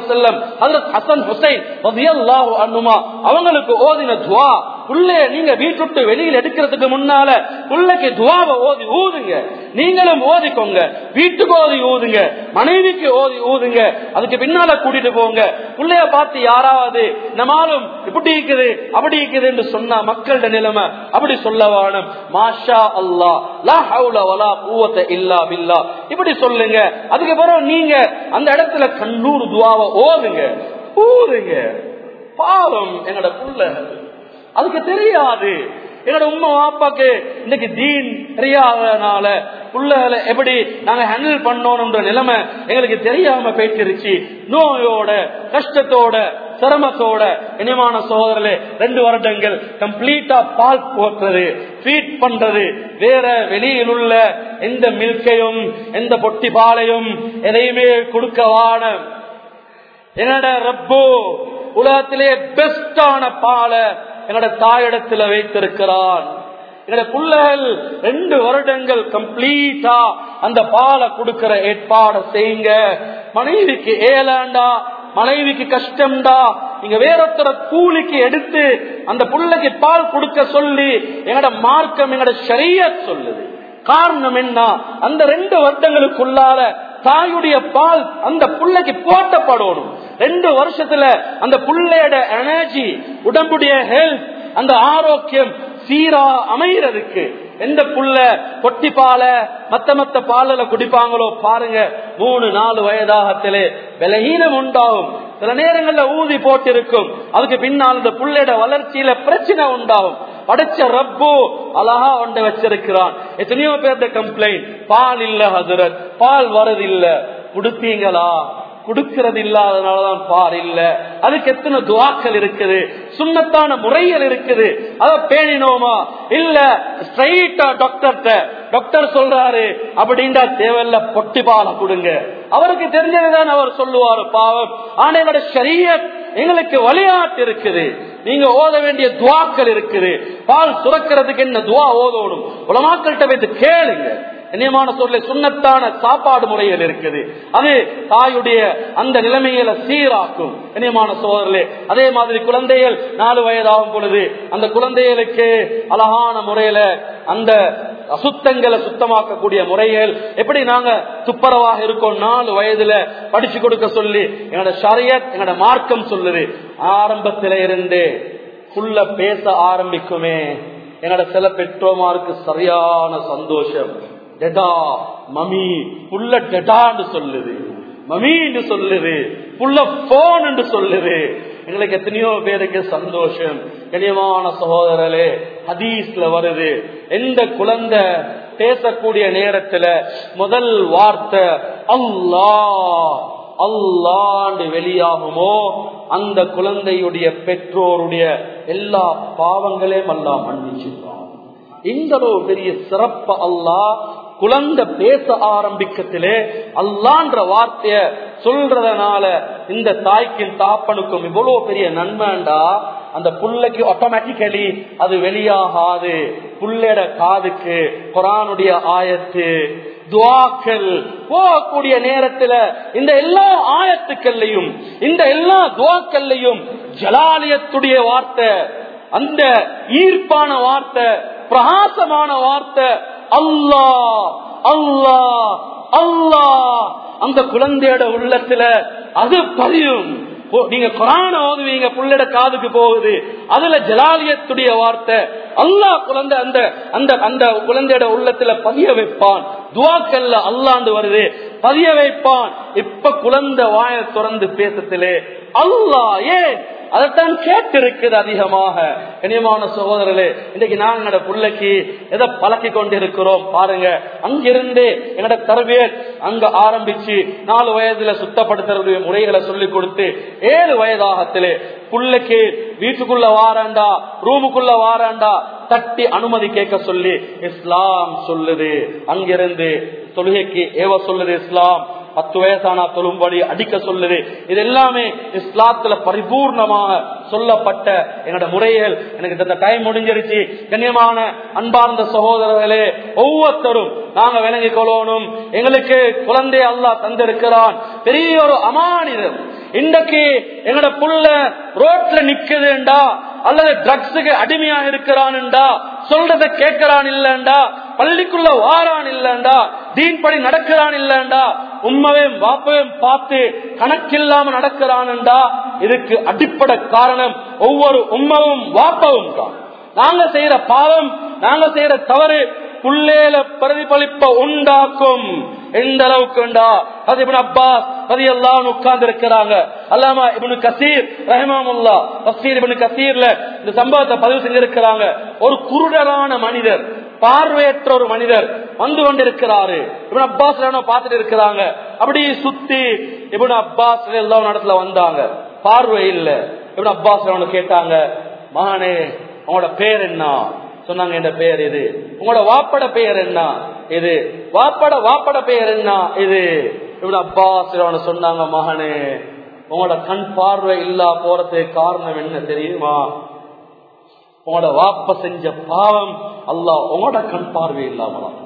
ஹசன் ஹுசைன் அவங்களுக்கு ஓதின துவா புள்ளைய நீங்க வீட்டு வெளியில் எடுக்கிறதுக்கு முன்னால புள்ளைக்கு துவாவை ஓதி ஊதுங்க. நீங்களும் ஓதிக்கோங்க. வீட்டுக்கு ஓதி ஊதுங்க. மனைவிக்கு ஓதி ஊதுங்க. அதுக்கு பின்னால கூட்டிட்டு போங்க. புள்ளைய பார்த்து யாராவது நம்மளும் இப்படி இருக்குது அப்படி இருக்குது என்று சொன்னா மக்களோட நிலைமை அப்படி சொல்ல வேணும் மாஷா அல்லா லா ஹவுல வலா பூவத்தை இல்லா பில்லா. இப்படி சொல்லுங்க. அதுக்கப்புறம் நீங்க அந்த இடத்துல கண்ணூர் துவாவை ஓதுங்க. ஊதுங்க. பாவம். என்னோட புள்ள அதுக்கு தெரியாது. என்னோட உண்மை வாப்பாக்கு இன்னைக்கு தீன் தெரியாதனால புள்ளகளை எப்படி நாங்க ஹேண்டில் பண்ணணும்ன்ற நிலைமை எங்களுக்கு தெரியாம போயிட்டுருச்சு. நோயோட கஷ்டத்தோட சிரமத்தோட இனிமான சோதரலே ரெண்டு வருடங்கள் கம்ப்ளீட்டா பால் போக்குறது ஃபீட் பண்றது. வேற வெளியில் உள்ள எந்த மில்கையும் எந்த பொட்டி பாலையும் எதையுமே கொடுக்கவான என்னோட ரப்போ உலகத்திலே பெஸ்டான பாலை என்னோட தாயிடத்துல வைத்திருக்கிறான். என்னோட பிள்ளைகள் ரெண்டு வருடங்கள் கம்ப்ளீட்டா அந்த பாலை கொடுக்கிற ஏற்பாடு செய்யுங்க. மனைவிக்கு ஏலாண்டா மனைவிக்கு கஷ்டம்டா. நீங்க வேறொருத்தர கூலிக்கு எடுத்து அந்த புள்ளைக்கு பால் கொடுக்க சொல்லி எங்கட மார்க்கம் எங்கட சரிய சொல்லுது. காரணம் என்ன? அந்த ரெண்டு வருடங்களுக்குள்ளால தாயுடைய பால் அந்த புள்ளைக்கு போட்டப்படணும். ரெண்டு வருஷத்துல அந்த புள்ளையோட எனர்ஜி உடம்புடைய ஹெல்த் அந்த ஆரோக்கியம் சீரா அமைகிறதுக்கு எந்த புள்ள கொட்டி பால மத்த மத்த பாலில குடிப்பாங்களோ பாருங்க மூணு நாலு வயதாகத்திலே விலகீனம் உண்டாகும். சில நேரங்கள்ல ஊதி போட்டிருக்கும். அதுக்கு பின்னால் இந்த புள்ளையோட வளர்ச்சியில பிரச்சனை உண்டாகும். படைச்ச ரப்போ அழகா ஒன்றை வச்சிருக்கிறான். எத்தனையோ பேர்த்த கம்ப்ளைண்ட் பால் இல்ல ஹசரத். பால் வரதில்ல கொடுத்தீங்களா? கொடுக்கிறது இல்லாதனாலதான் பார் இல்ல. அதுக்கு எத்தனை துவாக்கள் இருக்குது? சுண்ணத்தான முறைகள் இருக்குது. அத பேணினோமா? இல்ல ஸ்ட்ரைட்டா டாக்டர்கிட்ட டாக்டர் சொல்றாரு அப்படின்டா தேவையில்ல பொட்டி பாலை கொடுங்க. அவருக்கு தெரிஞ்சதுதான் அவர் சொல்லுவாரு பாவம். ஆனா என்னோட சரிய எங்களுக்கு விளையாட்டு இருக்குது. நீங்க ஓத வேண்டிய துவாக்கள் இருக்குது. பால் சுரக்கிறதுக்கு என்ன துவா ஓதோடும் உலமாக்கள்கிட்ட வைத்து கேளுங்க. இனியமான சொல்ல சுண்ணத்தான சாப்பாடு முறைகள் இருக்குது. அது தாயுடைய அந்த நிலைமையில சீராக்கும். இனியமான சோதரர்களே அதே மாதிரி குழந்தைகள் நாலு வயதாகும் பொழுது அந்த குழந்தைகளுக்கு அழகான முறையில அந்த அசுத்தங்களை சுத்தமாக்கக்கூடிய முறைகள். எப்படி நாங்க துப்பரவாக இருக்கோம்? நாலு வயதுல படிச்சு கொடுக்க சொல்லி எங்களோட சரியத் எங்களோட மார்க்கம் சொல்லுது. ஆரம்பத்தில இருந்து புள்ள பேச ஆரம்பிக்குமே. என்னோட சில பெற்றோமாருக்கு சரியான சந்தோஷம். டெடா மமி புள்ள டெடான்னு சொல்லுது. மமின்னு சொல்லுது. புள்ள போன் சொல்லுது. எங்களுக்கு எத்தனையோ பேருக்கு சந்தோஷம். கனியமான சகோதரர்களே ஹதீஸ்ல வருது. எந்த குழந்தை பேசக்கூடிய நேரத்துல முதல் வார்த்தை அல்லா அல்லாண்டு வெளியாகுமோ? அந்த குழந்தையுடைய பெற்றோருடைய எல்லா பாவங்களையும் அல்லா மன்னிச்சிருவான். இந்த பெரிய சிறப்பு அல்லா குழந்தை பேச ஆரம்பிக்கத்திலே அல்லான்ற வார்த்தைய சொல்றதுனால இந்த தாய்க்கும் தாப்பனுக்கும் இவ்வளவு பெரிய நன்மைண்டா? அந்த புள்ளைக்கு ஆட்டோமேட்டிக்கலி அது வெளியாகாது. புள்ளட காதுக்கு குரானுடைய ஆயத்து துவாக்கள் போகக்கூடிய நேரத்துல இந்த எல்லா ஆயத்துக்கள்லையும் இந்த எல்லா துவாக்கள்லையும் ஜலாலயத்துடைய வார்த்தை அந்த ஈர்ப்பான வார்த்தை பிரகாசமான வார்த்தை அல்லா அல்லா அல்லாஹ் அந்த குழந்தையோட உள்ளத்துல அது பதியும். நீங்க குரான ஓதுவீங்க புள்ளட காதுக்கு போகுது. அதுல ஜலாலியத்துடைய வார்த்தை. அல்லாஹ் குழந்தை அந்த அந்த அந்த குழந்தையோட உள்ளத்துல பதிய வைப்பான். துவாக்கல்ல அல்லாண்டு வருது. பதிய வைப்பான். இப்ப குழந்தை வாய திறந்து பேசத்திலே. அல்லா ஏன் அதைத்தான் கேட்டிருக்குது அதிகமாக. இனியமான சகோதரர்களே இன்னைக்கு நாங்க எங்கட பிள்ளைக்கு எதை பழக்கி கொண்டிருக்கிறோம் பாருங்க. அங்கிருந்து எங்களோட தரவியல் அங்க ஆரம்பிச்சு நாலு வயதுல சுத்தப்படுத்துறதுடைய முறைகளை சொல்லி கொடுத்து ஏழு வயதாகத்திலே புள்ளைக்கு வீட்டுக்குள்ள வாராண்டா ரூமுக்குள்ள வாராண்டா தட்டி அனுமதி கேட்க சொல்லி இஸ்லாம் சொல்லுது. அங்கிருந்து தொழுகைக்கு ஏவ சொல்லுது இஸ்லாம். பத்து வயசானா தொழும்படி அடிக்க சொல்லுது. இது எல்லாமே இஸ்லாத்துல பரிபூர்ணமாக சொல்லப்பட்ட என்னோட முறைகள். எனக்கு இந்த டைம் முடிஞ்சிருச்சு. கண்ணியமான அன்பார்ந்த சகோதரர்களே ஒவ்வொருத்தரும் நாங்க விளங்கிக் கொள்ளணும். எங்களுக்கு குழந்தை அல்லாஹ் தந்திருக்கிறான். பெரிய ஒரு அமானிதம். இன்றைக்கு எங்கட புள்ள ரோட்ல நிக்குதுண்டா? அல்லது ட்ரக்ஸுக்கு அடிமையா இருக்கிறான்டா சொல்றத கேட்கிறான் இல்லண்டா? பள்ளிக்குள்ள வாரான் இல்லண்டா? தீன்படி நடக்கிறான் இல்லண்டா? உண்மையும் வாப்பையும் பார்த்து கணக்கில்லாம நடக்கிறான்டா இதுக்கு அடிப்படை காரணம் ஒவ்வொரு உண்மவும் வாப்பவும் தான். நாங்க செய்யற பாவம் நாங்க செய்யற தவறு புள்ளேல பிரதிபலிப்ப உண்டாக்கும். எந்த அளவுக்குண்டா? அது இப்னு அப்பாஸ் அது எல்லாம் உட்கார்ந்து இருக்கிறாங்க அல்லாமா இபின் கசீர் ரஹமாமுல்லா கசீர் இபின் கசீர்ல இந்த சம்பவத்தை பதிவு செஞ்சிருக்கிறாங்க. ஒரு குருடரான மனிதர் பார்வையற்ற ஒரு மனிதர் வந்து கொண்டிருக்கிறாரு. இவன் அப்பாஸ் பார்த்துட்டு இருக்கிறாங்க. அப்படி சுத்தி இவன் அப்பாஸ் எல்லாம் இடத்துல வந்தாங்க. பார்வை இல்ல. இவன் அப்பாஸ் கேட்டாங்க மகனே உங்களோட பேர் என்ன? சொன்னாங்க என் பெயர் இது. உங்களோட வாப்பட பெயர் என்ன? இது. வாப்பட வாப்பட பெயர் என்ன? இது. இவன் அப்பாஸ் சொன்னாங்க மகனே உங்களோட கண் பார்வை இல்லா போறதுக்கு காரணம் என்ன தெரியுமா? உங்களோட வாப்ப செஞ்ச பாவம் அல்லாஹ் உங்களோட கண் பார்வை இல்லாமலாம்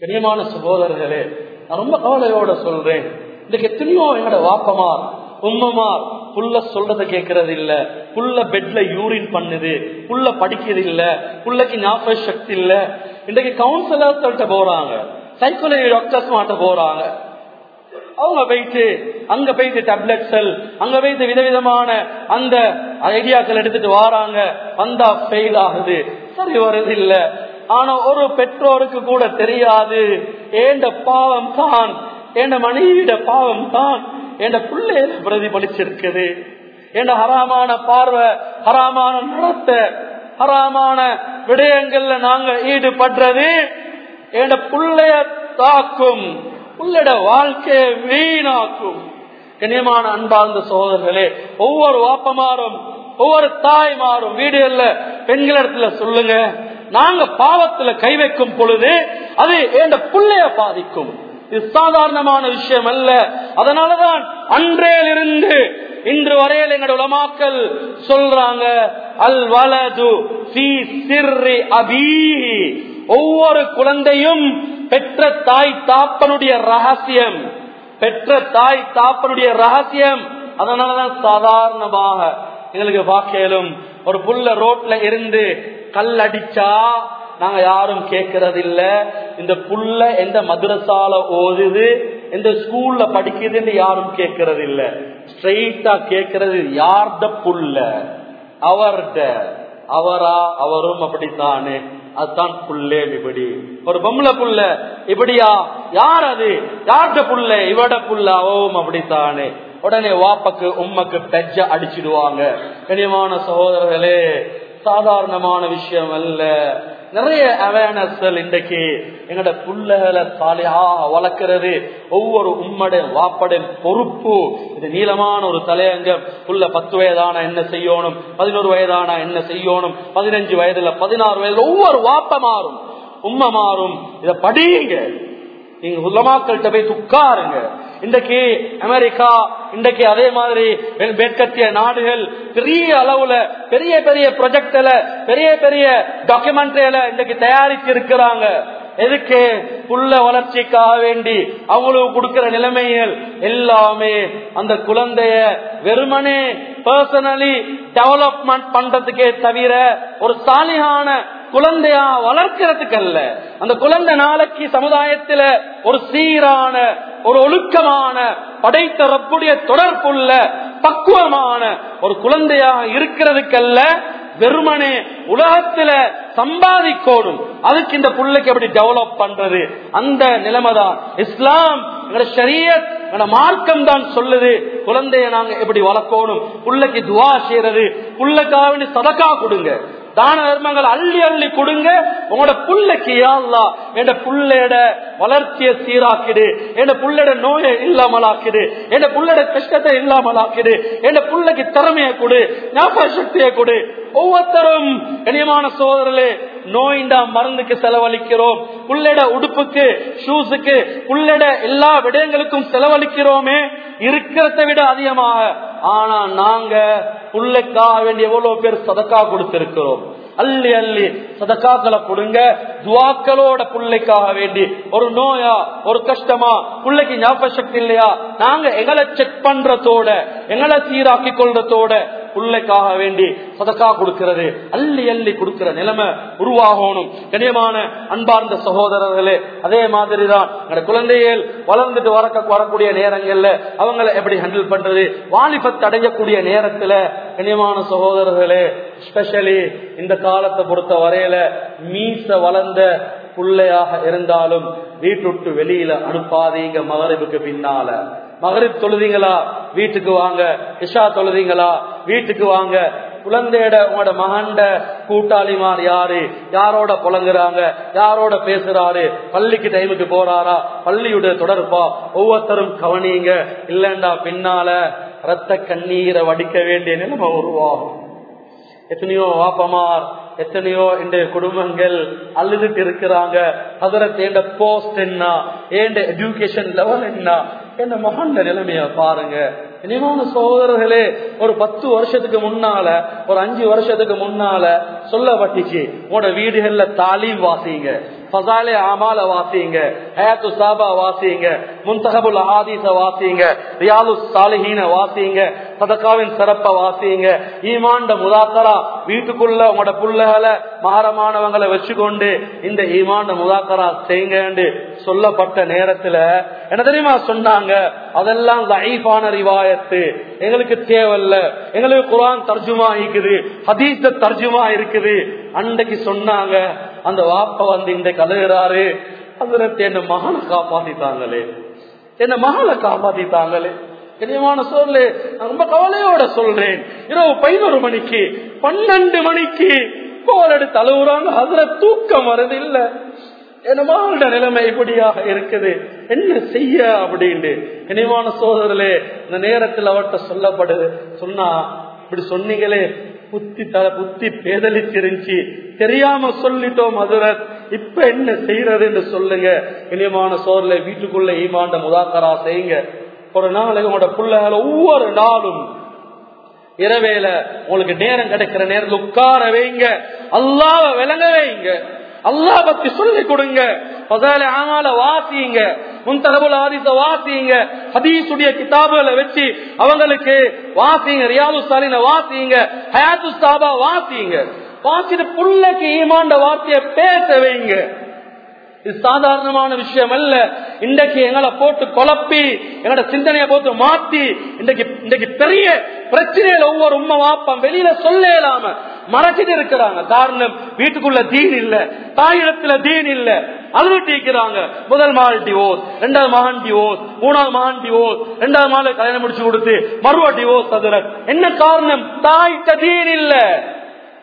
கண்ணியமான சகோதரர்களே நான் ரொம்ப கவலையோட சொல்றேன். இன்னைக்கு எத்தனையோ எங்களோட வாப்பமார் உம்மமார் புள்ள சொல்றத கேட்கறது இல்ல. புள்ள பெட்ல யூரின் பண்ணுது. புள்ள படிக்கிறது இல்ல. புள்ளைக்கு ஞாபக சக்தி இல்ல. இன்றைக்கு கவுன்சிலர்கிட்ட போறாங்க. சைக்கோலஜி டாக்டர்ஸ் மாட்ட போறாங்க. அவங்க போயிட்டு அங்க போயிட்டு டேப்லெட்ஸல் அங்க போயிட்டு விதவிதமான அந்த ஐடியாக்கள் எடுத்துட்டு வராங்க வந்தா ஃபெயில் ஆகுது. சரி வருது இல்ல. ஆனா ஒரு பெற்றோருக்கு கூட தெரியாது. ஏண்ட பாவம் தான்? ஏண்ட மனைவியிட பாவம் தான்? என் பிள்ளையில பிரதிபலிச்சிருக்குது. என் ஹராமான பார்வை ஹராமான நடத்த ஹராமான விடயங்கள்ல நாங்க ஈடுபடுறது? என் பிள்ளைய தாக்கும்? புள்ளட வாழ்க்கையை வீணாக்கும். கண்ணியமான அன்பார்ந்த சகோதரர்களே ஒவ்வொரு வாப்பமாரும் ஒவ்வொரு தாய்மாரும் வீடுகள்ல பெண்களிடத்துல சொல்லுங்க. நாங்க பாவத்துல கை வைக்கும் பொழுது அது என் புள்ளைய பாதிக்கும். இது சாதாரணமான விஷயம் அல்ல. அதனாலதான் அன்றையிலிருந்து இன்று வரையில் எங்களோட உலமாக்கள் சொல்றாங்க அல் வலது ஒவ்வொரு குழந்தையும் பெற்ற தாய் தாப்பனுடைய ரகசியம். பெற்ற தாய் தாப்பனுடைய ரகசியம். அதனாலதான் சாதாரணமாக எங்களுக்கு வாக்கையிலும் ஒரு புள்ள ரோட்ல இருந்து கல் அடிச்சா நாங்க யாரும் கேட்கறது இல்ல இந்த புள்ள எந்த மதுரசால ஓதுது எந்த ஸ்கூல்ல படிக்குதுன்னு யாரும் கேட்கறது இல்ல ஸ்ட்ரெயிட்டா கேட்கறது யார்த புள்ள அவர்கிட்ட அவரா அவரும் அப்படித்தானே. அதுதான் புள்ளே இப்படி ஒரு பொம்பளை புள்ள இப்படியா? யார் அது? யார்ட புள்ள இவட புள்ள ஓம் அப்படித்தானே. உடனே வாப்பக்கு உம்மக்கு பெஜ்ஜ அடிச்சிடுவாங்க. கனியமான சகோதரர்களே சாதாரணமான விஷயம் அல்ல. நிறைய அவேர்னஸ் இன்றைக்கு எங்கட புள்ளகளை சாலையா வளர்க்கிறது. ஒவ்வொரு உம்மடன் வாப்படன் பொறுப்பு. இது நீளமான ஒரு தலையங்கம். புள்ள பத்து வயதான என்ன செய்யணும்? பதினோரு வயதான என்ன செய்யணும்? பதினஞ்சு வயதுல பதினாறு வயதுல ஒவ்வொரு வாப்ப மாறும். உம்மை மாறும். இதை படியுங்க. நீங்க உலமாக்கள்கிட்ட போய் உட்காருங்க இன்றைக்கு அமெரிக்கா இன்றைக்கு அதே மாதிரி மேற்கத்திய நாடுகள் பெரிய அளவுல பெரிய பெரிய ப்ரொஜெக்ட்ல பெரிய பெரிய டாக்குமெண்ட்ரியில இன்றைக்கு தயாரித்து இருக்கிறாங்க எதுக்கு? புள்ள வளர்ச்சிக்காக வேண்டி அவங்களுக்கு கொடுக்கிற நிலைமைகள் எல்லாமே அந்த குழந்தைய வெறுமனே பர்சனலி டெவலப்மெண்ட் பண்றதுக்கே தவிர ஒரு சாலிகான குழந்தையா வளர்க்கிறதுக்கு அல்ல அந்த குழந்தை நாளைக்கு சமுதாயத்துல ஒரு சீரான ஒரு ஒழுக்கமான படைத்த ரப்புடைய தொடர்புள்ள பக்குவமான ஒரு குழந்தையாக இருக்கிறதுக்கல்ல வெறுமனே உலகத்துல சம்பாதிக்கோடும். அதுக்கு இந்த புள்ளைக்கு எப்படி டெவலப் பண்றது? அந்த நிலைமைதான். இஸ்லாம் எங்களோட ஷரியத் எங்களோட மார்க்கம் தான் சொல்லுது. குழந்தைய நாங்க எப்படி வளர்க்கணும்? புள்ளைக்கு துவா செய்யறது. புள்ளைக்காக சதக்கா கொடுங்க. தான தர்மங்கள் அள்ளி அள்ளி கொடுங்க. உங்களோட புள்ளைக்கு யாழ்லா என் புள்ளையோட வளர்ச்சியை சீராக்கிடு. என் புள்ளையோட நோயை இல்லாமலாக்கிடு. என் புள்ளையோட கஷ்டத்தை இல்லாமலாக்கிடு. என் புள்ளைக்கு திறமையை கொடு ஞாபக சக்தியை கொடு. ஒவ்வொருத்தரும் கனியமான சோதரலே நோயிண்டா மருந்துக்கு செலவழிக்கிறோம். புள்ளட உடுப்புக்கு ஷூஸுக்கு புள்ளட எல்லா விடயங்களுக்கும் செலவழிக்கிறோமே. இருக்கிறத விட அதிகமாக. ஆனா நாங்க புள்ளைக்காக வேண்டிய எவ்வளவு பேர் சதக்கா கொடுத்திருக்கிறோம். அள்ளி அள்ளி சதக்காக்களை கொடுங்க. துவாக்களோட பிள்ளைக்காக வேண்டி. ஒரு நோயா ஒரு கஷ்டமா பிள்ளைக்கு ஞாபக சக்தி இல்லையா? நாங்க எங்களை செக் பண்றதோட எங்களை சீராக்கி கொள்றதோட பிள்ளைக்காக வேண்டி சதக்கா கொடுக்கிறது. அள்ளி அள்ளி கொடுக்கிற நிலைமை உருவாகணும். கனியமான அன்பார்ந்த சகோதரர்களே அதே மாதிரிதான் எங்க குழந்தைகள் வளர்ந்துட்டு வர வரக்கூடிய நேரங்கள்ல அவங்களை எப்படி ஹேண்டில் பண்றது? வாலிபத்தை அடையக்கூடிய நேரத்துல கனியமான சகோதரர்களே ஸ்பெஷலி இந்த காலத்தை பொறுத்த வரையில மீச வளர்ந்த பிள்ளையாக இருந்தாலும் வீட்டுட்டு வெளியில அனுப்பாதீங்க மகரிபுக்கு பின்னால. மகரிப் தொழுதிங்களா? வீட்டுக்கு வாங்க. இஷா தொழுதிங்களா? வீட்டுக்கு வாங்க. குழந்தையோட உங்களோட மகண்ட கூட்டாளிமார் யாரு? யாரோட புலங்குறாங்க? யாரோட பேசுறாரு? பள்ளிக்கு டைமுக்கு போறாரா? பள்ளியுடைய தொடர்பா. ஒவ்வொருத்தரும் கவனிங்க. இல்லண்டா பின்னால ரத்த கண்ணீரை வடிக்க வேண்டிய நிலைமை உருவாகும். எத்தனையோ வாப்பமார் எத்தனையோ இன்றைய குடும்பங்கள் அழுதுட்டு இருக்கிறாங்க. அதற்கு ஏண்ட போஸ்ட் என்ன? ஏண்ட எஜுகேஷன் லெவல் என்ன? என்ன மகன் நிலைமைய பாருங்க. இனிமான சகோதரர்களே ஒரு பத்து வருஷத்துக்கு முன்னால ஒரு அஞ்சு வருஷத்துக்கு முன்னால சொல்லப்பட்டுச்சு உங்களோட வீடுகள்ல தாலீம் வாசிங்க ஃபசாலே ஆமால வாசிங்க ஹயாத்து சாபா வாசிங்க முன்தகபுல் ஆதீச வாசிங்க ரியாலு சாலிஹீன வாசிங்க சதக்காவின் சிறப்ப வாசிங்க ஈமாண்ட முதாக்கரா வீட்டுக்குள்ள உங்களோட புள்ளகளை மாறமானவங்களை வச்சுக்கொண்டு இந்த ஈமாண்ட முதாக்கரா செய்யுங்கன்னு சொல்லப்பட்ட நேரத்துல என்ன தெரியுமா சொன்னாங்க? அதெல்லாம் லைஃபான ரிவாயத்து. எங்களுக்கு தேவையில்ல. எங்களுக்கு குரான் தர்ஜுமா இருக்குது. ஹதீச தர்ஜுமா இருக்குது. அன்றைக்கு சொன்னாங்க. அந்த வாப்ப வந்து இன்றைக்கு அழுகிறாரு அதுல என்ன மகனை காப்பாத்திட்டாங்களே? என்ன மகளை காப்பாத்திட்டாங்களே? கனியமான சொல்லு நான் ரொம்ப கவலையோட சொல்றேன். இரவு பதினோரு மணிக்கு பன்னெண்டு மணிக்கு போல் எடுத்து அழுகுறாங்க. அதுல தூக்கம் வருது இல்ல. என்னமாட நிலைமை இப்படியாக இருக்குது? என்ன செய்ய அப்படின்னு கனிவான சோதரலே இந்த நேரத்தில் அவர்கிட்ட சொல்லப்படுது சொன்னா இப்படி சொன்னீங்களே புத்தி தல புத்தி பேதலிச்சிருந்துச்சு. தெரியாம சொல்லிட்டோம் மதுரத் இப்ப என்ன செய்யறதுன்னு சொல்லுங்க. இனியமான சோர்ல வீட்டுக்குள்ள ஈமாண்ட முதாக்கரா செய்யுங்க. ஒரு நாள் உங்களோட பிள்ளைகளை ஒவ்வொரு நாளும் இரவேல உங்களுக்கு நேரம் கிடைக்கிற நேரத்தில் உட்கார வைங்க. அல்லாவ விளங்க வைங்க. அல்லா பத்தி சொல்லி கொடுங்க. ஆமால வாசிங்க. முன்தகபுல் ஆதித்த வாசிங்க. ஹதீசுடைய கிதாபுகளை வச்சு அவங்களுக்கு வாசிங்க. ரியாது சாலின வாசிங்க. ஹயாத்து சாபா வாசிங்க. பார்த்துட்டு புள்ளைக்கு ஈமாண்ட வார்த்தைய பேச வைங்க. இது சாதாரணமான விஷயம் அல்ல. இன்றைக்கு எங்களை போட்டு குழப்பி எங்களோட சிந்தனையை போட்டு மாத்தி இன்றைக்கு இன்றைக்கு பெரிய பிரச்சனையில ஒவ்வொரு உண்மை வாப்பம் வெளியில சொல்ல இல்லாம மறைச்சிட்டு இருக்கிறாங்க. காரணம் வீட்டுக்குள்ள தீன் இல்ல தாயிடத்துல தீன் இல்ல. அழுவிட்டிருக்கிறாங்க முதல் மகள் டிவோர்ஸ் ரெண்டாவது மகன் டிவோர்ஸ் மூணாவது மகன் டிவோர்ஸ் ரெண்டாவது மகள் கல்யாணம் முடிச்சு கொடுத்து மறுவா டிவோர்ஸ் என்ன காரணம்? தாய்ட்ட தீன் இல்லை.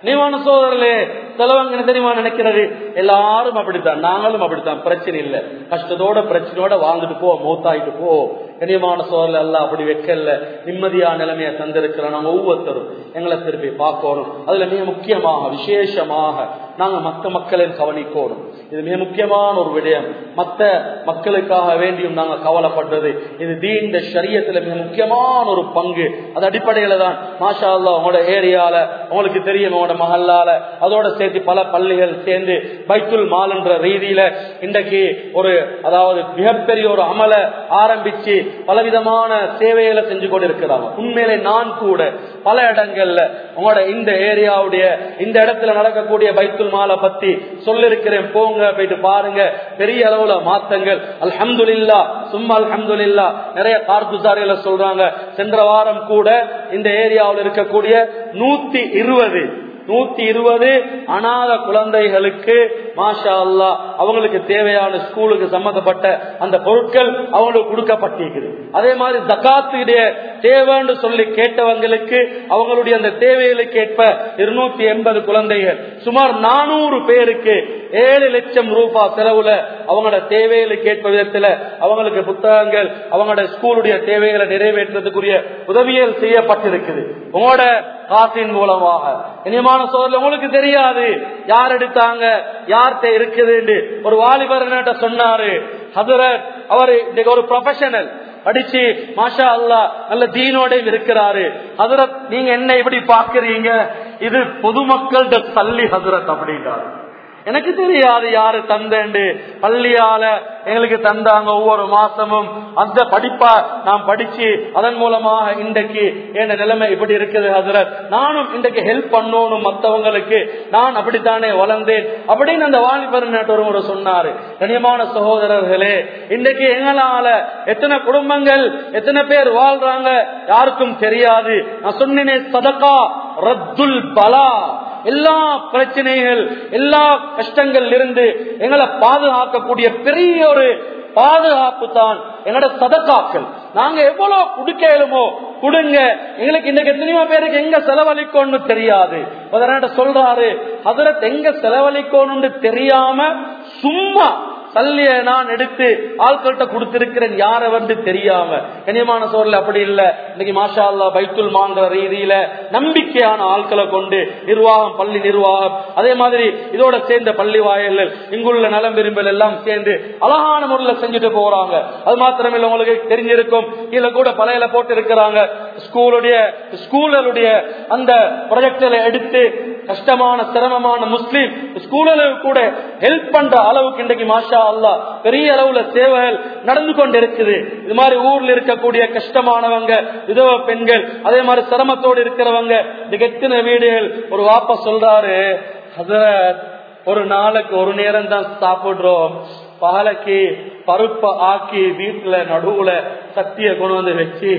நீவான சோதரர்களே செலவங்க என்ன தெரியுமா நினைக்கிறது? எல்லாரும் அப்படித்தான். நாங்களும் அப்படித்தான். பிரச்சனை இல்லை. கஷ்டத்தோட பிரச்சனையோட வாழ்ந்துட்டு போ மூத்தாயிட்டு போ. கனியமான சோழல் எல்லாம் அப்படி வைக்கல நிம்மதியான நிலைமையை தந்திருக்கிறோம் நாங்க ஒவ்வொருத்தரும் எங்களை திருப்பி பார்க்கணும். அதுல மிக முக்கியமாக விசேஷமாக நாங்க மற்ற மக்களை கவனிக்கணும். இது மிக முக்கியமான ஒரு விடயம். மற்ற மக்களுக்காக வேண்டியும் நாங்க கவலைப்படுறது இது தீண்ட சரியத்துல மிக முக்கியமான ஒரு பங்கு. அது அடிப்படையில தான். மாஷா அல்லா உங்களோட ஏரியால உங்களுக்கு தெரியும் உங்களோட மகல்லால அதோட சேர்த்து பல பள்ளிகள் சேர்ந்து பைத்துல் மால் என்ற ரீதியில இன்றைக்கு ஒரு அதாவது மிகப்பெரிய ஒரு அமலை ஆரம்பிச்சு பலவிதமான சேவைகளை செஞ்சு கொண்டிருக்கிறாங்க. உண்மையிலே நான் கூட பல இடங்கள்ல உங்களோட இந்த ஏரியாவுடைய இந்த இடத்துல நடக்கக்கூடிய பைத்துல் மாலை பத்தி சொல்லிருக்கிறேன். போங்க போயிட்டு பாருங்க. பெரிய அளவுல மாத்தங்கள் அல்ஹம்துலில்லா சும்மா அல்ஹம்துலில்லா. நிறைய கார்குசாரிகளை சொல்றாங்க. சென்ற வாரம் கூட இந்த ஏரியாவில் இருக்கக்கூடிய நூத்தி இருபது நூத்தி இருபது அநாத குழந்தைகளுக்கு மாஷா அல்லா அவங்களுக்கு தேவையான ஸ்கூலுக்கு சம்பந்தப்பட்ட அந்த பொருட்கள் அவங்களுக்கு கொடுக்கப்பட்டிருக்குது. அதே மாதிரி ஜக்காத்துடைய தேவைன்னு சொல்லி கேட்டவங்களுக்கு அவங்களுடைய அந்த தேவைகளுக்கு ஏற்ப இருநூத்தி எண்பது குழந்தைகள். சுமார் நானூறு பேருக்கு ஏழு லட்சம் ரூபாய் செலவுல அவங்களோட தேவைகளுக்கு ஏற்ப விதத்துல அவங்களுக்கு புத்தகங்கள் அவங்களோட ஸ்கூலுடைய தேவைகளை நிறைவேற்றுறதுக்குரிய உதவியல் செய்யப்பட்டிருக்குது. உங்களோட காசின் மூலமாக. இனியமான சோதரில் உங்களுக்கு தெரியாது. யார் எடுத்தாங்க? யார்கிட்ட இருக்குது ஒரு வாலிபர் என்கிட்ட சொன்னாரு. ஹதுரத் அவர் இன்னைக்கு ஒரு ப்ரொஃபஷனல் படிச்சு மாஷா அல்லா நல்ல தீனோட இருக்கிறாரு. ஹதுரத் நீங்க என்ன இப்படி பாக்குறீங்க இது பொதுமக்கள்கிட்ட தள்ளி ஹதுரத் அப்படின்றாரு. எனக்கு தெரியாது யாரு தந்தேண்டு. பள்ளியால எங்களுக்கு தந்தாங்க ஒவ்வொரு மாசமும். அந்த படிப்பா நான் படிச்சு அதன் மூலமாக இன்றைக்கு என் நிலைமை இப்படி இருக்குது ஹசரத். நானும் இன்றைக்கு ஹெல்ப் பண்ணணும் மற்றவங்களுக்கு நான் அப்படித்தானே வளர்ந்தேன். அப்படின்னு அந்த வாலிபர் ஒரு முறை சொன்னாரு. கனியமான சகோதரர்களே இன்றைக்கு எங்களால எத்தனை குடும்பங்கள் எத்தனை பேர் வாழ்றாங்க யாருக்கும் தெரியாது. நான் சொன்னேனே சதக்கா ரத்துல் பலா. எல்லா பிரச்சனைகள் எல்லா கஷ்டங்கள் இருந்து எங்களை பாதுகாக்கக்கூடிய பெரிய ஒரு பாதுகாப்பு தான் எங்களோட சதக்காக்கள். நாங்க எவ்வளவு கொடுக்க இயலுமோ கொடுங்க. எங்களுக்கு இன்னைக்கு எத்தனையோ பேருக்கு எங்க செலவழிக்கணும்னு தெரியாது. சொல்றாரு அதுல எங்க செலவழிக்கணும்னு தெரியாம சும்மா தள்ளிய நான் எடுத்து ஆட்கள்கிட்ட கொடுத்திருக்கிறேன் யார வந்து தெரியாம. கனியமான சோர்ல அப்படி இல்ல. இன்னைக்கு மாஷா அல்லா பைத்துல் மாங்கிற ரீதியில நம்பிக்கையான ஆட்களை கொண்டு நிர்வாகம் பள்ளி நிர்வாகம் அதே மாதிரி இதோட சேர்ந்த பள்ளி வாயல்கள் இங்குள்ள நலம் விரும்பல் எல்லாம் சேர்ந்து அழகான முறையில் செஞ்சுட்டு போறாங்க. அது மாத்திரமில்ல உங்களுக்கு தெரிஞ்சிருக்கும். இதுல கூட பழையில போட்டு இருக்கிறாங்க ஸ்கூலுடைய ஸ்கூலுடைய அந்த ப்ரொஜெக்டரை எடுத்து கஷ்டமான சிரமமான முஸ்லீம் ஸ்கூலுக்கு கூட ஹெல்ப் பண்ற அளவுக்கு இன்றைக்கு மாஷா அல்லா பெரிய அளவுல சேவைகள் நடந்து கொண்டு இருக்குது இது மாதிரி ஊர்ல இருக்கக்கூடிய கஷ்டமானவங்க விதவ பெண்கள் அதே மாதிரி சிரமத்தோடு இருக்கிறவங்க இன்னைக்கு எத்தனை வீடுகள் ஒரு வாப்ப சொல்றாரு ஹசரத் ஒரு நாளைக்கு ஒரு நேரம் தான் சாப்பிடுறோம். பாலைக்கு பருப்பை ஆக்கி வீட்டுல நடுவுல சக்திய கொண்டு வந்து வச்சு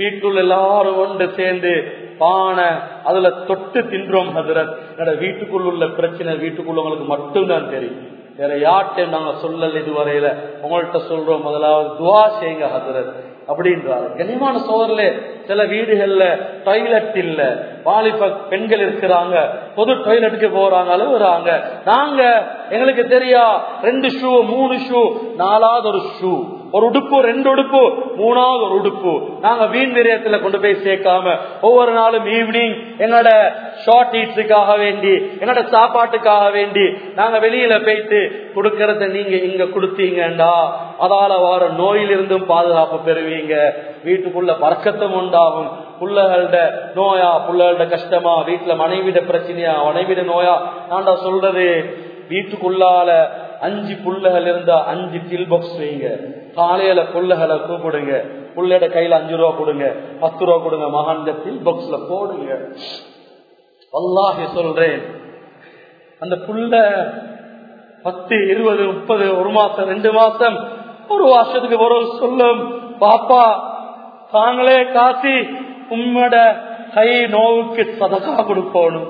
வீட்டுள்ள எல்லாரும் ஒன்று சேர்ந்து பானை அதுல தொட்டு தின்றோம் ஹசரத். என்னோட வீட்டுக்குள்ள உள்ள பிரச்சனை வீட்டுக்குள்ள உங்களுக்கு மட்டும்தான் தெரியும். வேற யார்கிட்ட நாங்க சொல்லல இதுவரையில? உங்கள்கிட்ட சொல்றோம். முதலாவது துவா செய்யுங்க ஹசரத். அப்படின்றாரு. கனிமான சோதரில் சில வீடுகள்ல டாய்லெட் இல்ல. வாலிப பெண்கள் இருக்கிறாங்க. பொது டாய்லெட்டுக்கு போறாங்க அழுகுறாங்க. நாங்க எங்களுக்கு தெரியா? ரெண்டு ஷூ மூணு ஷூ நாலாவது ஒரு ஷூ ஒரு உடுப்பு ரெண்டு உடுப்பு மூணாவது ஒரு உடுப்பு. நாங்க வீண் விரயத்துல கொண்டு போய் சேர்க்காம ஒவ்வொரு நாளும் ஈவினிங் எங்களோட ஷார்ட் ஈட்ஸுக்காக வேண்டி எங்களோட சாப்பாட்டுக்காக வேண்டி நாங்க வெளியில போயிட்டு கொடுக்கறத நீங்க இங்க கொடுத்தீங்கடா அதால வர நோயிலிருந்தும் பாதுகாப்பு பெறுவீங்க. வீட்டுக்குள்ள பறக்கத்தும் உண்டாகும். புள்ளகளோட நோயா புள்ளகளோட கஷ்டமா வீட்டுல மனைவிட பிரச்சனையா மனைவிட நோயா. நான்டா சொல்றது வீட்டுக்குள்ளால அஞ்சு புள்ளைகள் இருந்தா அஞ்சு டில் பாக்ஸ் வைங்க. காலையில புள்ளைகளை கூப்பிடுங்க. புள்ளையோட கையில அஞ்சு ரூபா கொடுங்க. பத்து ரூபா கொடுங்க. மகான் டில் பாக்ஸ்ல போடுங்க. வல்லாஹி சொல்றேன். அந்த புள்ள பத்து இருபது முப்பது ஒரு மாசம் ரெண்டு மாசம் ஒரு வருஷத்துக்கு ஒரு சொல்லும். பாப்பா தாங்களே காசி உம்மோட கை நோவுக்கு சதக்கா கொடுக்கணும்.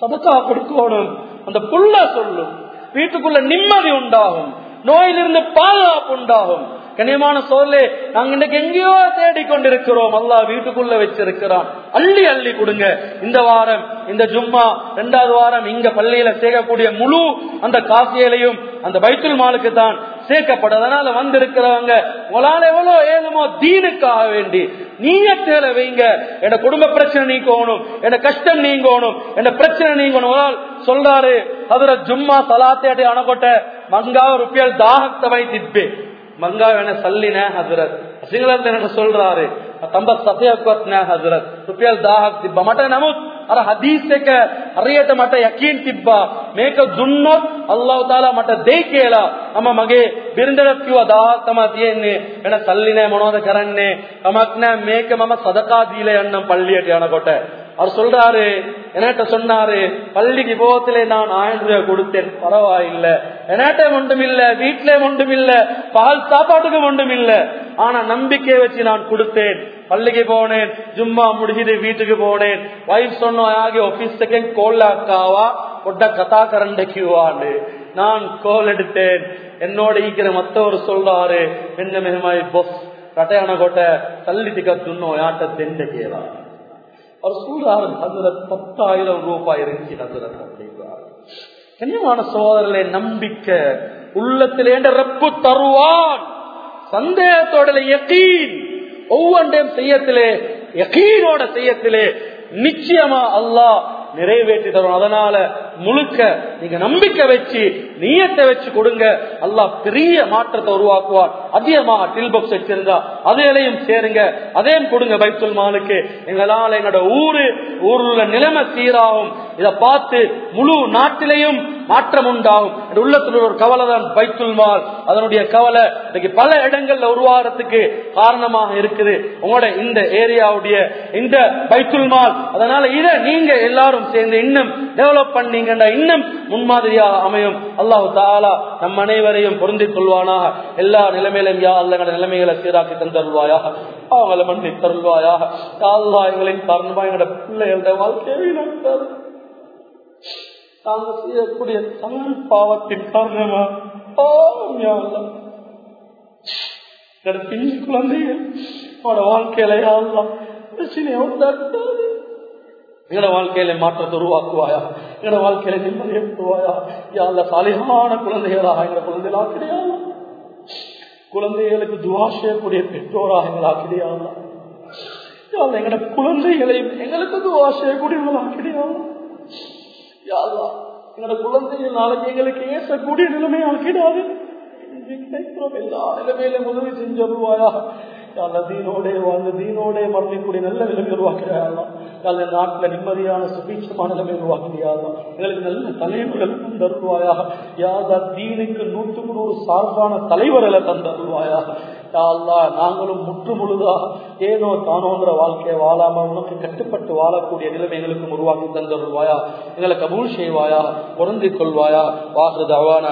சதக்கா கொடுக்கணும். அந்த புல்ல சொல்லும். வீட்டுக்குள்ள நிம்மதி உண்டாகும். நோயிலிருந்து பாதுகாப்பு உண்டாகும். கனியமான சோர்லே நாங்க இன்னைக்கு எங்கேயோ தேடிக்கொண்டிருக்கிறோம். அல்லா வீட்டுக்குள்ள வச்சிருக்கிறான். அள்ளி அள்ளி கொடுங்க. இந்த வாரம் இந்த ஜும்மா ரெண்டாவது வாரம் இங்க பள்ளியில சேர்க்கக்கூடிய முழு அந்த காசியலையும் அந்த பைத்துல் மாலுக்கு தான் சேர்க்கப்பட அதனால வந்திருக்கிறவங்க உங்களால எவ்வளவு ஏழுமோ தீனுக்காக வேண்டி நீயத்தேல வைங்க. என் குடும்ப பிரச்சனை நீங்கணும் என் கஷ்டம் நீங்கணும் என் பிரச்சனை நீங்கணும். சொல்றாரு அதுல ஜும்மா சலாத்தேட்டை அணக்கொட்ட மங்காவ ருப்பியல் தாகத்தை திப்பே. ಮಂಗಾವನ ಸಲ್ಲಿನ ಹಜರತ್ ಸಿಂಗಲ சொல்றாரு ತಂಬ ಸತ್ಯಕತ್ನ ಹಜರತ್ ರುಪಿಯಲ್ ದಾಹಕ್ ದಿಬ್ಬ ಮಟ ನಮುತ್ ಅರ ಹದೀಸಕ ಹರಿಯತ ಮಟ ಯಕೀನ್ ತಿಬ್ಬ ಮೇಕ ದುನ್ನೋತ್ ಅಲ್ಲಾಹ್ ತಾಲ ಮಟ ದೇಕೇಲ ನಮ್ಮ ಮಗೆ ಬಿರಿಂದಳ ಕಿವ ದಾ ತಮ ತಿಯನ್ನೆ ಎಣ ಸಲ್ಲಿನೆ ಮನೋದ ಕರಣ್ಣೆ ಕಮಕ್ನ ಮೇಕ ಮಮ ಸದಕಾ ದೀಲೆ ಅಣ್ಣ பள்ளியட்டு அணக்கொட்ட அவர் சொல்றாரு என்கிட்ட சொன்னாரு பள்ளிக்கு போகத்திலே நான் ஆயிரம் ரூபாய் கொடுத்தேன் பரவாயில்ல. என்கிட்ட ஒன்றும் இல்ல வீட்டில ஒன்றும் இல்ல பால் சாப்பாட்டுக்கு ஒன்றும் இல்ல ஆனா நம்பிக்கையை வச்சு நான் கொடுத்தேன். பள்ளிக்கு போனேன் ஜும்மா முடிஞ்சுட்டு வீட்டுக்கு போனேன். வைஃப் சொன்னோம் ஆகிய ஆபீஸ்க்கு கோல் அக்காவா கொட்ட கதா கரண்டக்குவான்னு நான் கோல் எடுத்தேன். என்னோட ஈக்கிற மத்தவர் சொல்றாரு என்ன மெஹமாய் பொஸ் கட்டையான கோட்டை தள்ளி திக்க துண்ணோ யாட்ட தெண்ட கேளா? அவர் சொல்றாரு ஹசரத் பத்தாயிரம் ரூபாய் இறங்கி ஹசரத் அப்படிங்கிறார் கண்ணியமான சோதரர்களே நம்பிக்கை. உள்ளத்திலேண்ட ரப்பு தருவான். சந்தேகத்தோட யக்கீன் ஒவ்வொன்றையும் செய்யத்திலே யக்கீனோட செய்யத்திலே நிச்சயமா அல்லாஹ் நிறைவேற்றி தரும் அதனால முழுக்க நீங்க நம்பிக்கை வச்சு நீயத்தை வச்சு கொடுங்க. அல்லாஹ் பெரிய மாற்றத்தை உருவாக்குவார். அதிகமாக டில் பாக்ஸ் வச்சிருந்தா அதையும் சேருங்க. அதையும் கொடுங்க பைத்துல் மாலுக்கு. எங்களால் எங்களோட ஊரு ஊரில் உள்ள நிலைமை சீராகும். இதை பார்த்து முழு நாட்டிலையும் மாற்றம் உண்டாகும். உள்ளத்தில் ஒரு கவலை தான் பைத்துல் மால். அதனுடைய கவலை இன்னைக்கு பல இடங்கள்ல உருவாகிறதுக்கு காரணமாக இருக்குது. உங்களோட இந்த ஏரியாவுடைய இந்த பைத்துல் மால். அதனால இதை நீங்க எல்லாரும் சேர்ந்து இன்னும் டெவலப் பண்ணீங்கன்னா இன்னும் முன்மாதிரியாக அமையும். அல்லாஹு தாலா நம் அனைவரையும் பொருந்திக் கொள்வானாக. எல்லா நிலைமையிலும் யா அல்ல நிலைமைகளை சீராக்கி தந்தருள்வாயாக. அவங்களை மண்ணி தருள்வாயாக. தாழ்வா எங்களின் காரணமா எங்களோட பிள்ளைகளோட வாழ்க்கையை நடத்தாது நாங்கள் செய்யக்கூடிய தமிழ் பாவத்தின் காரணமா? பாவம் யா அல்லாஹ். குழந்தைகள் அவனோட வாழ்க்கையில யா பிரச்சனையை உண்டாக்காது எங்களோட வாழ்க்கையில மாற்றத்தை உருவாக்குவாயா? எங்களோட வாழ்க்கையில நிம்மதியை உருவாயா யாழ்ல சாலிகமான குழந்தைகளாக எங்களை குழந்தைகளாக கிடையாது. குழந்தைகளுக்கு துவா செய்யக்கூடிய பெற்றோராக எங்களா கிடையாது. எங்களோட குழந்தைகளையும் எங்களுக்கு துவா செய்யக்கூடியவங்களாக கிடையாது. யாழ்லா எங்களோட குழந்தைகள் நாளைக்கு எங்களுக்கு ஏசக்கூடிய நிலைமையாக கிடையாது. எல்லா நிலைமையிலும் உதவி செஞ்சு வருவாயா தீனோட வாழ்ந்து தீனோட மரணிக்கூடிய நல்ல நிலைமை உருவாக்கிறாயாம் நல்ல நாட்டில் நிம்மதியான சுபீட்சமான நிலைமை உருவாக்கிறியாதான் எங்களுக்கு நல்ல தலைவர்கள் தருவாயாக யாதா தீனுக்கு நூற்றுக்கு நூறு சார்பான தலைவர்களை தந்தருவாயாக யாழ்லா நாங்களும் முற்று முழுதா ஏதோ தானோங்கிற வாழ்க்கையை வாழாம உனக்கு கட்டுப்பட்டு வாழக்கூடிய நிலைமை எங்களுக்கும் உருவாக்கி தந்தருவாயா எங்களை கபூல் செய்வாயா பொருந்திக் கொள்வாயா வாசுதாவான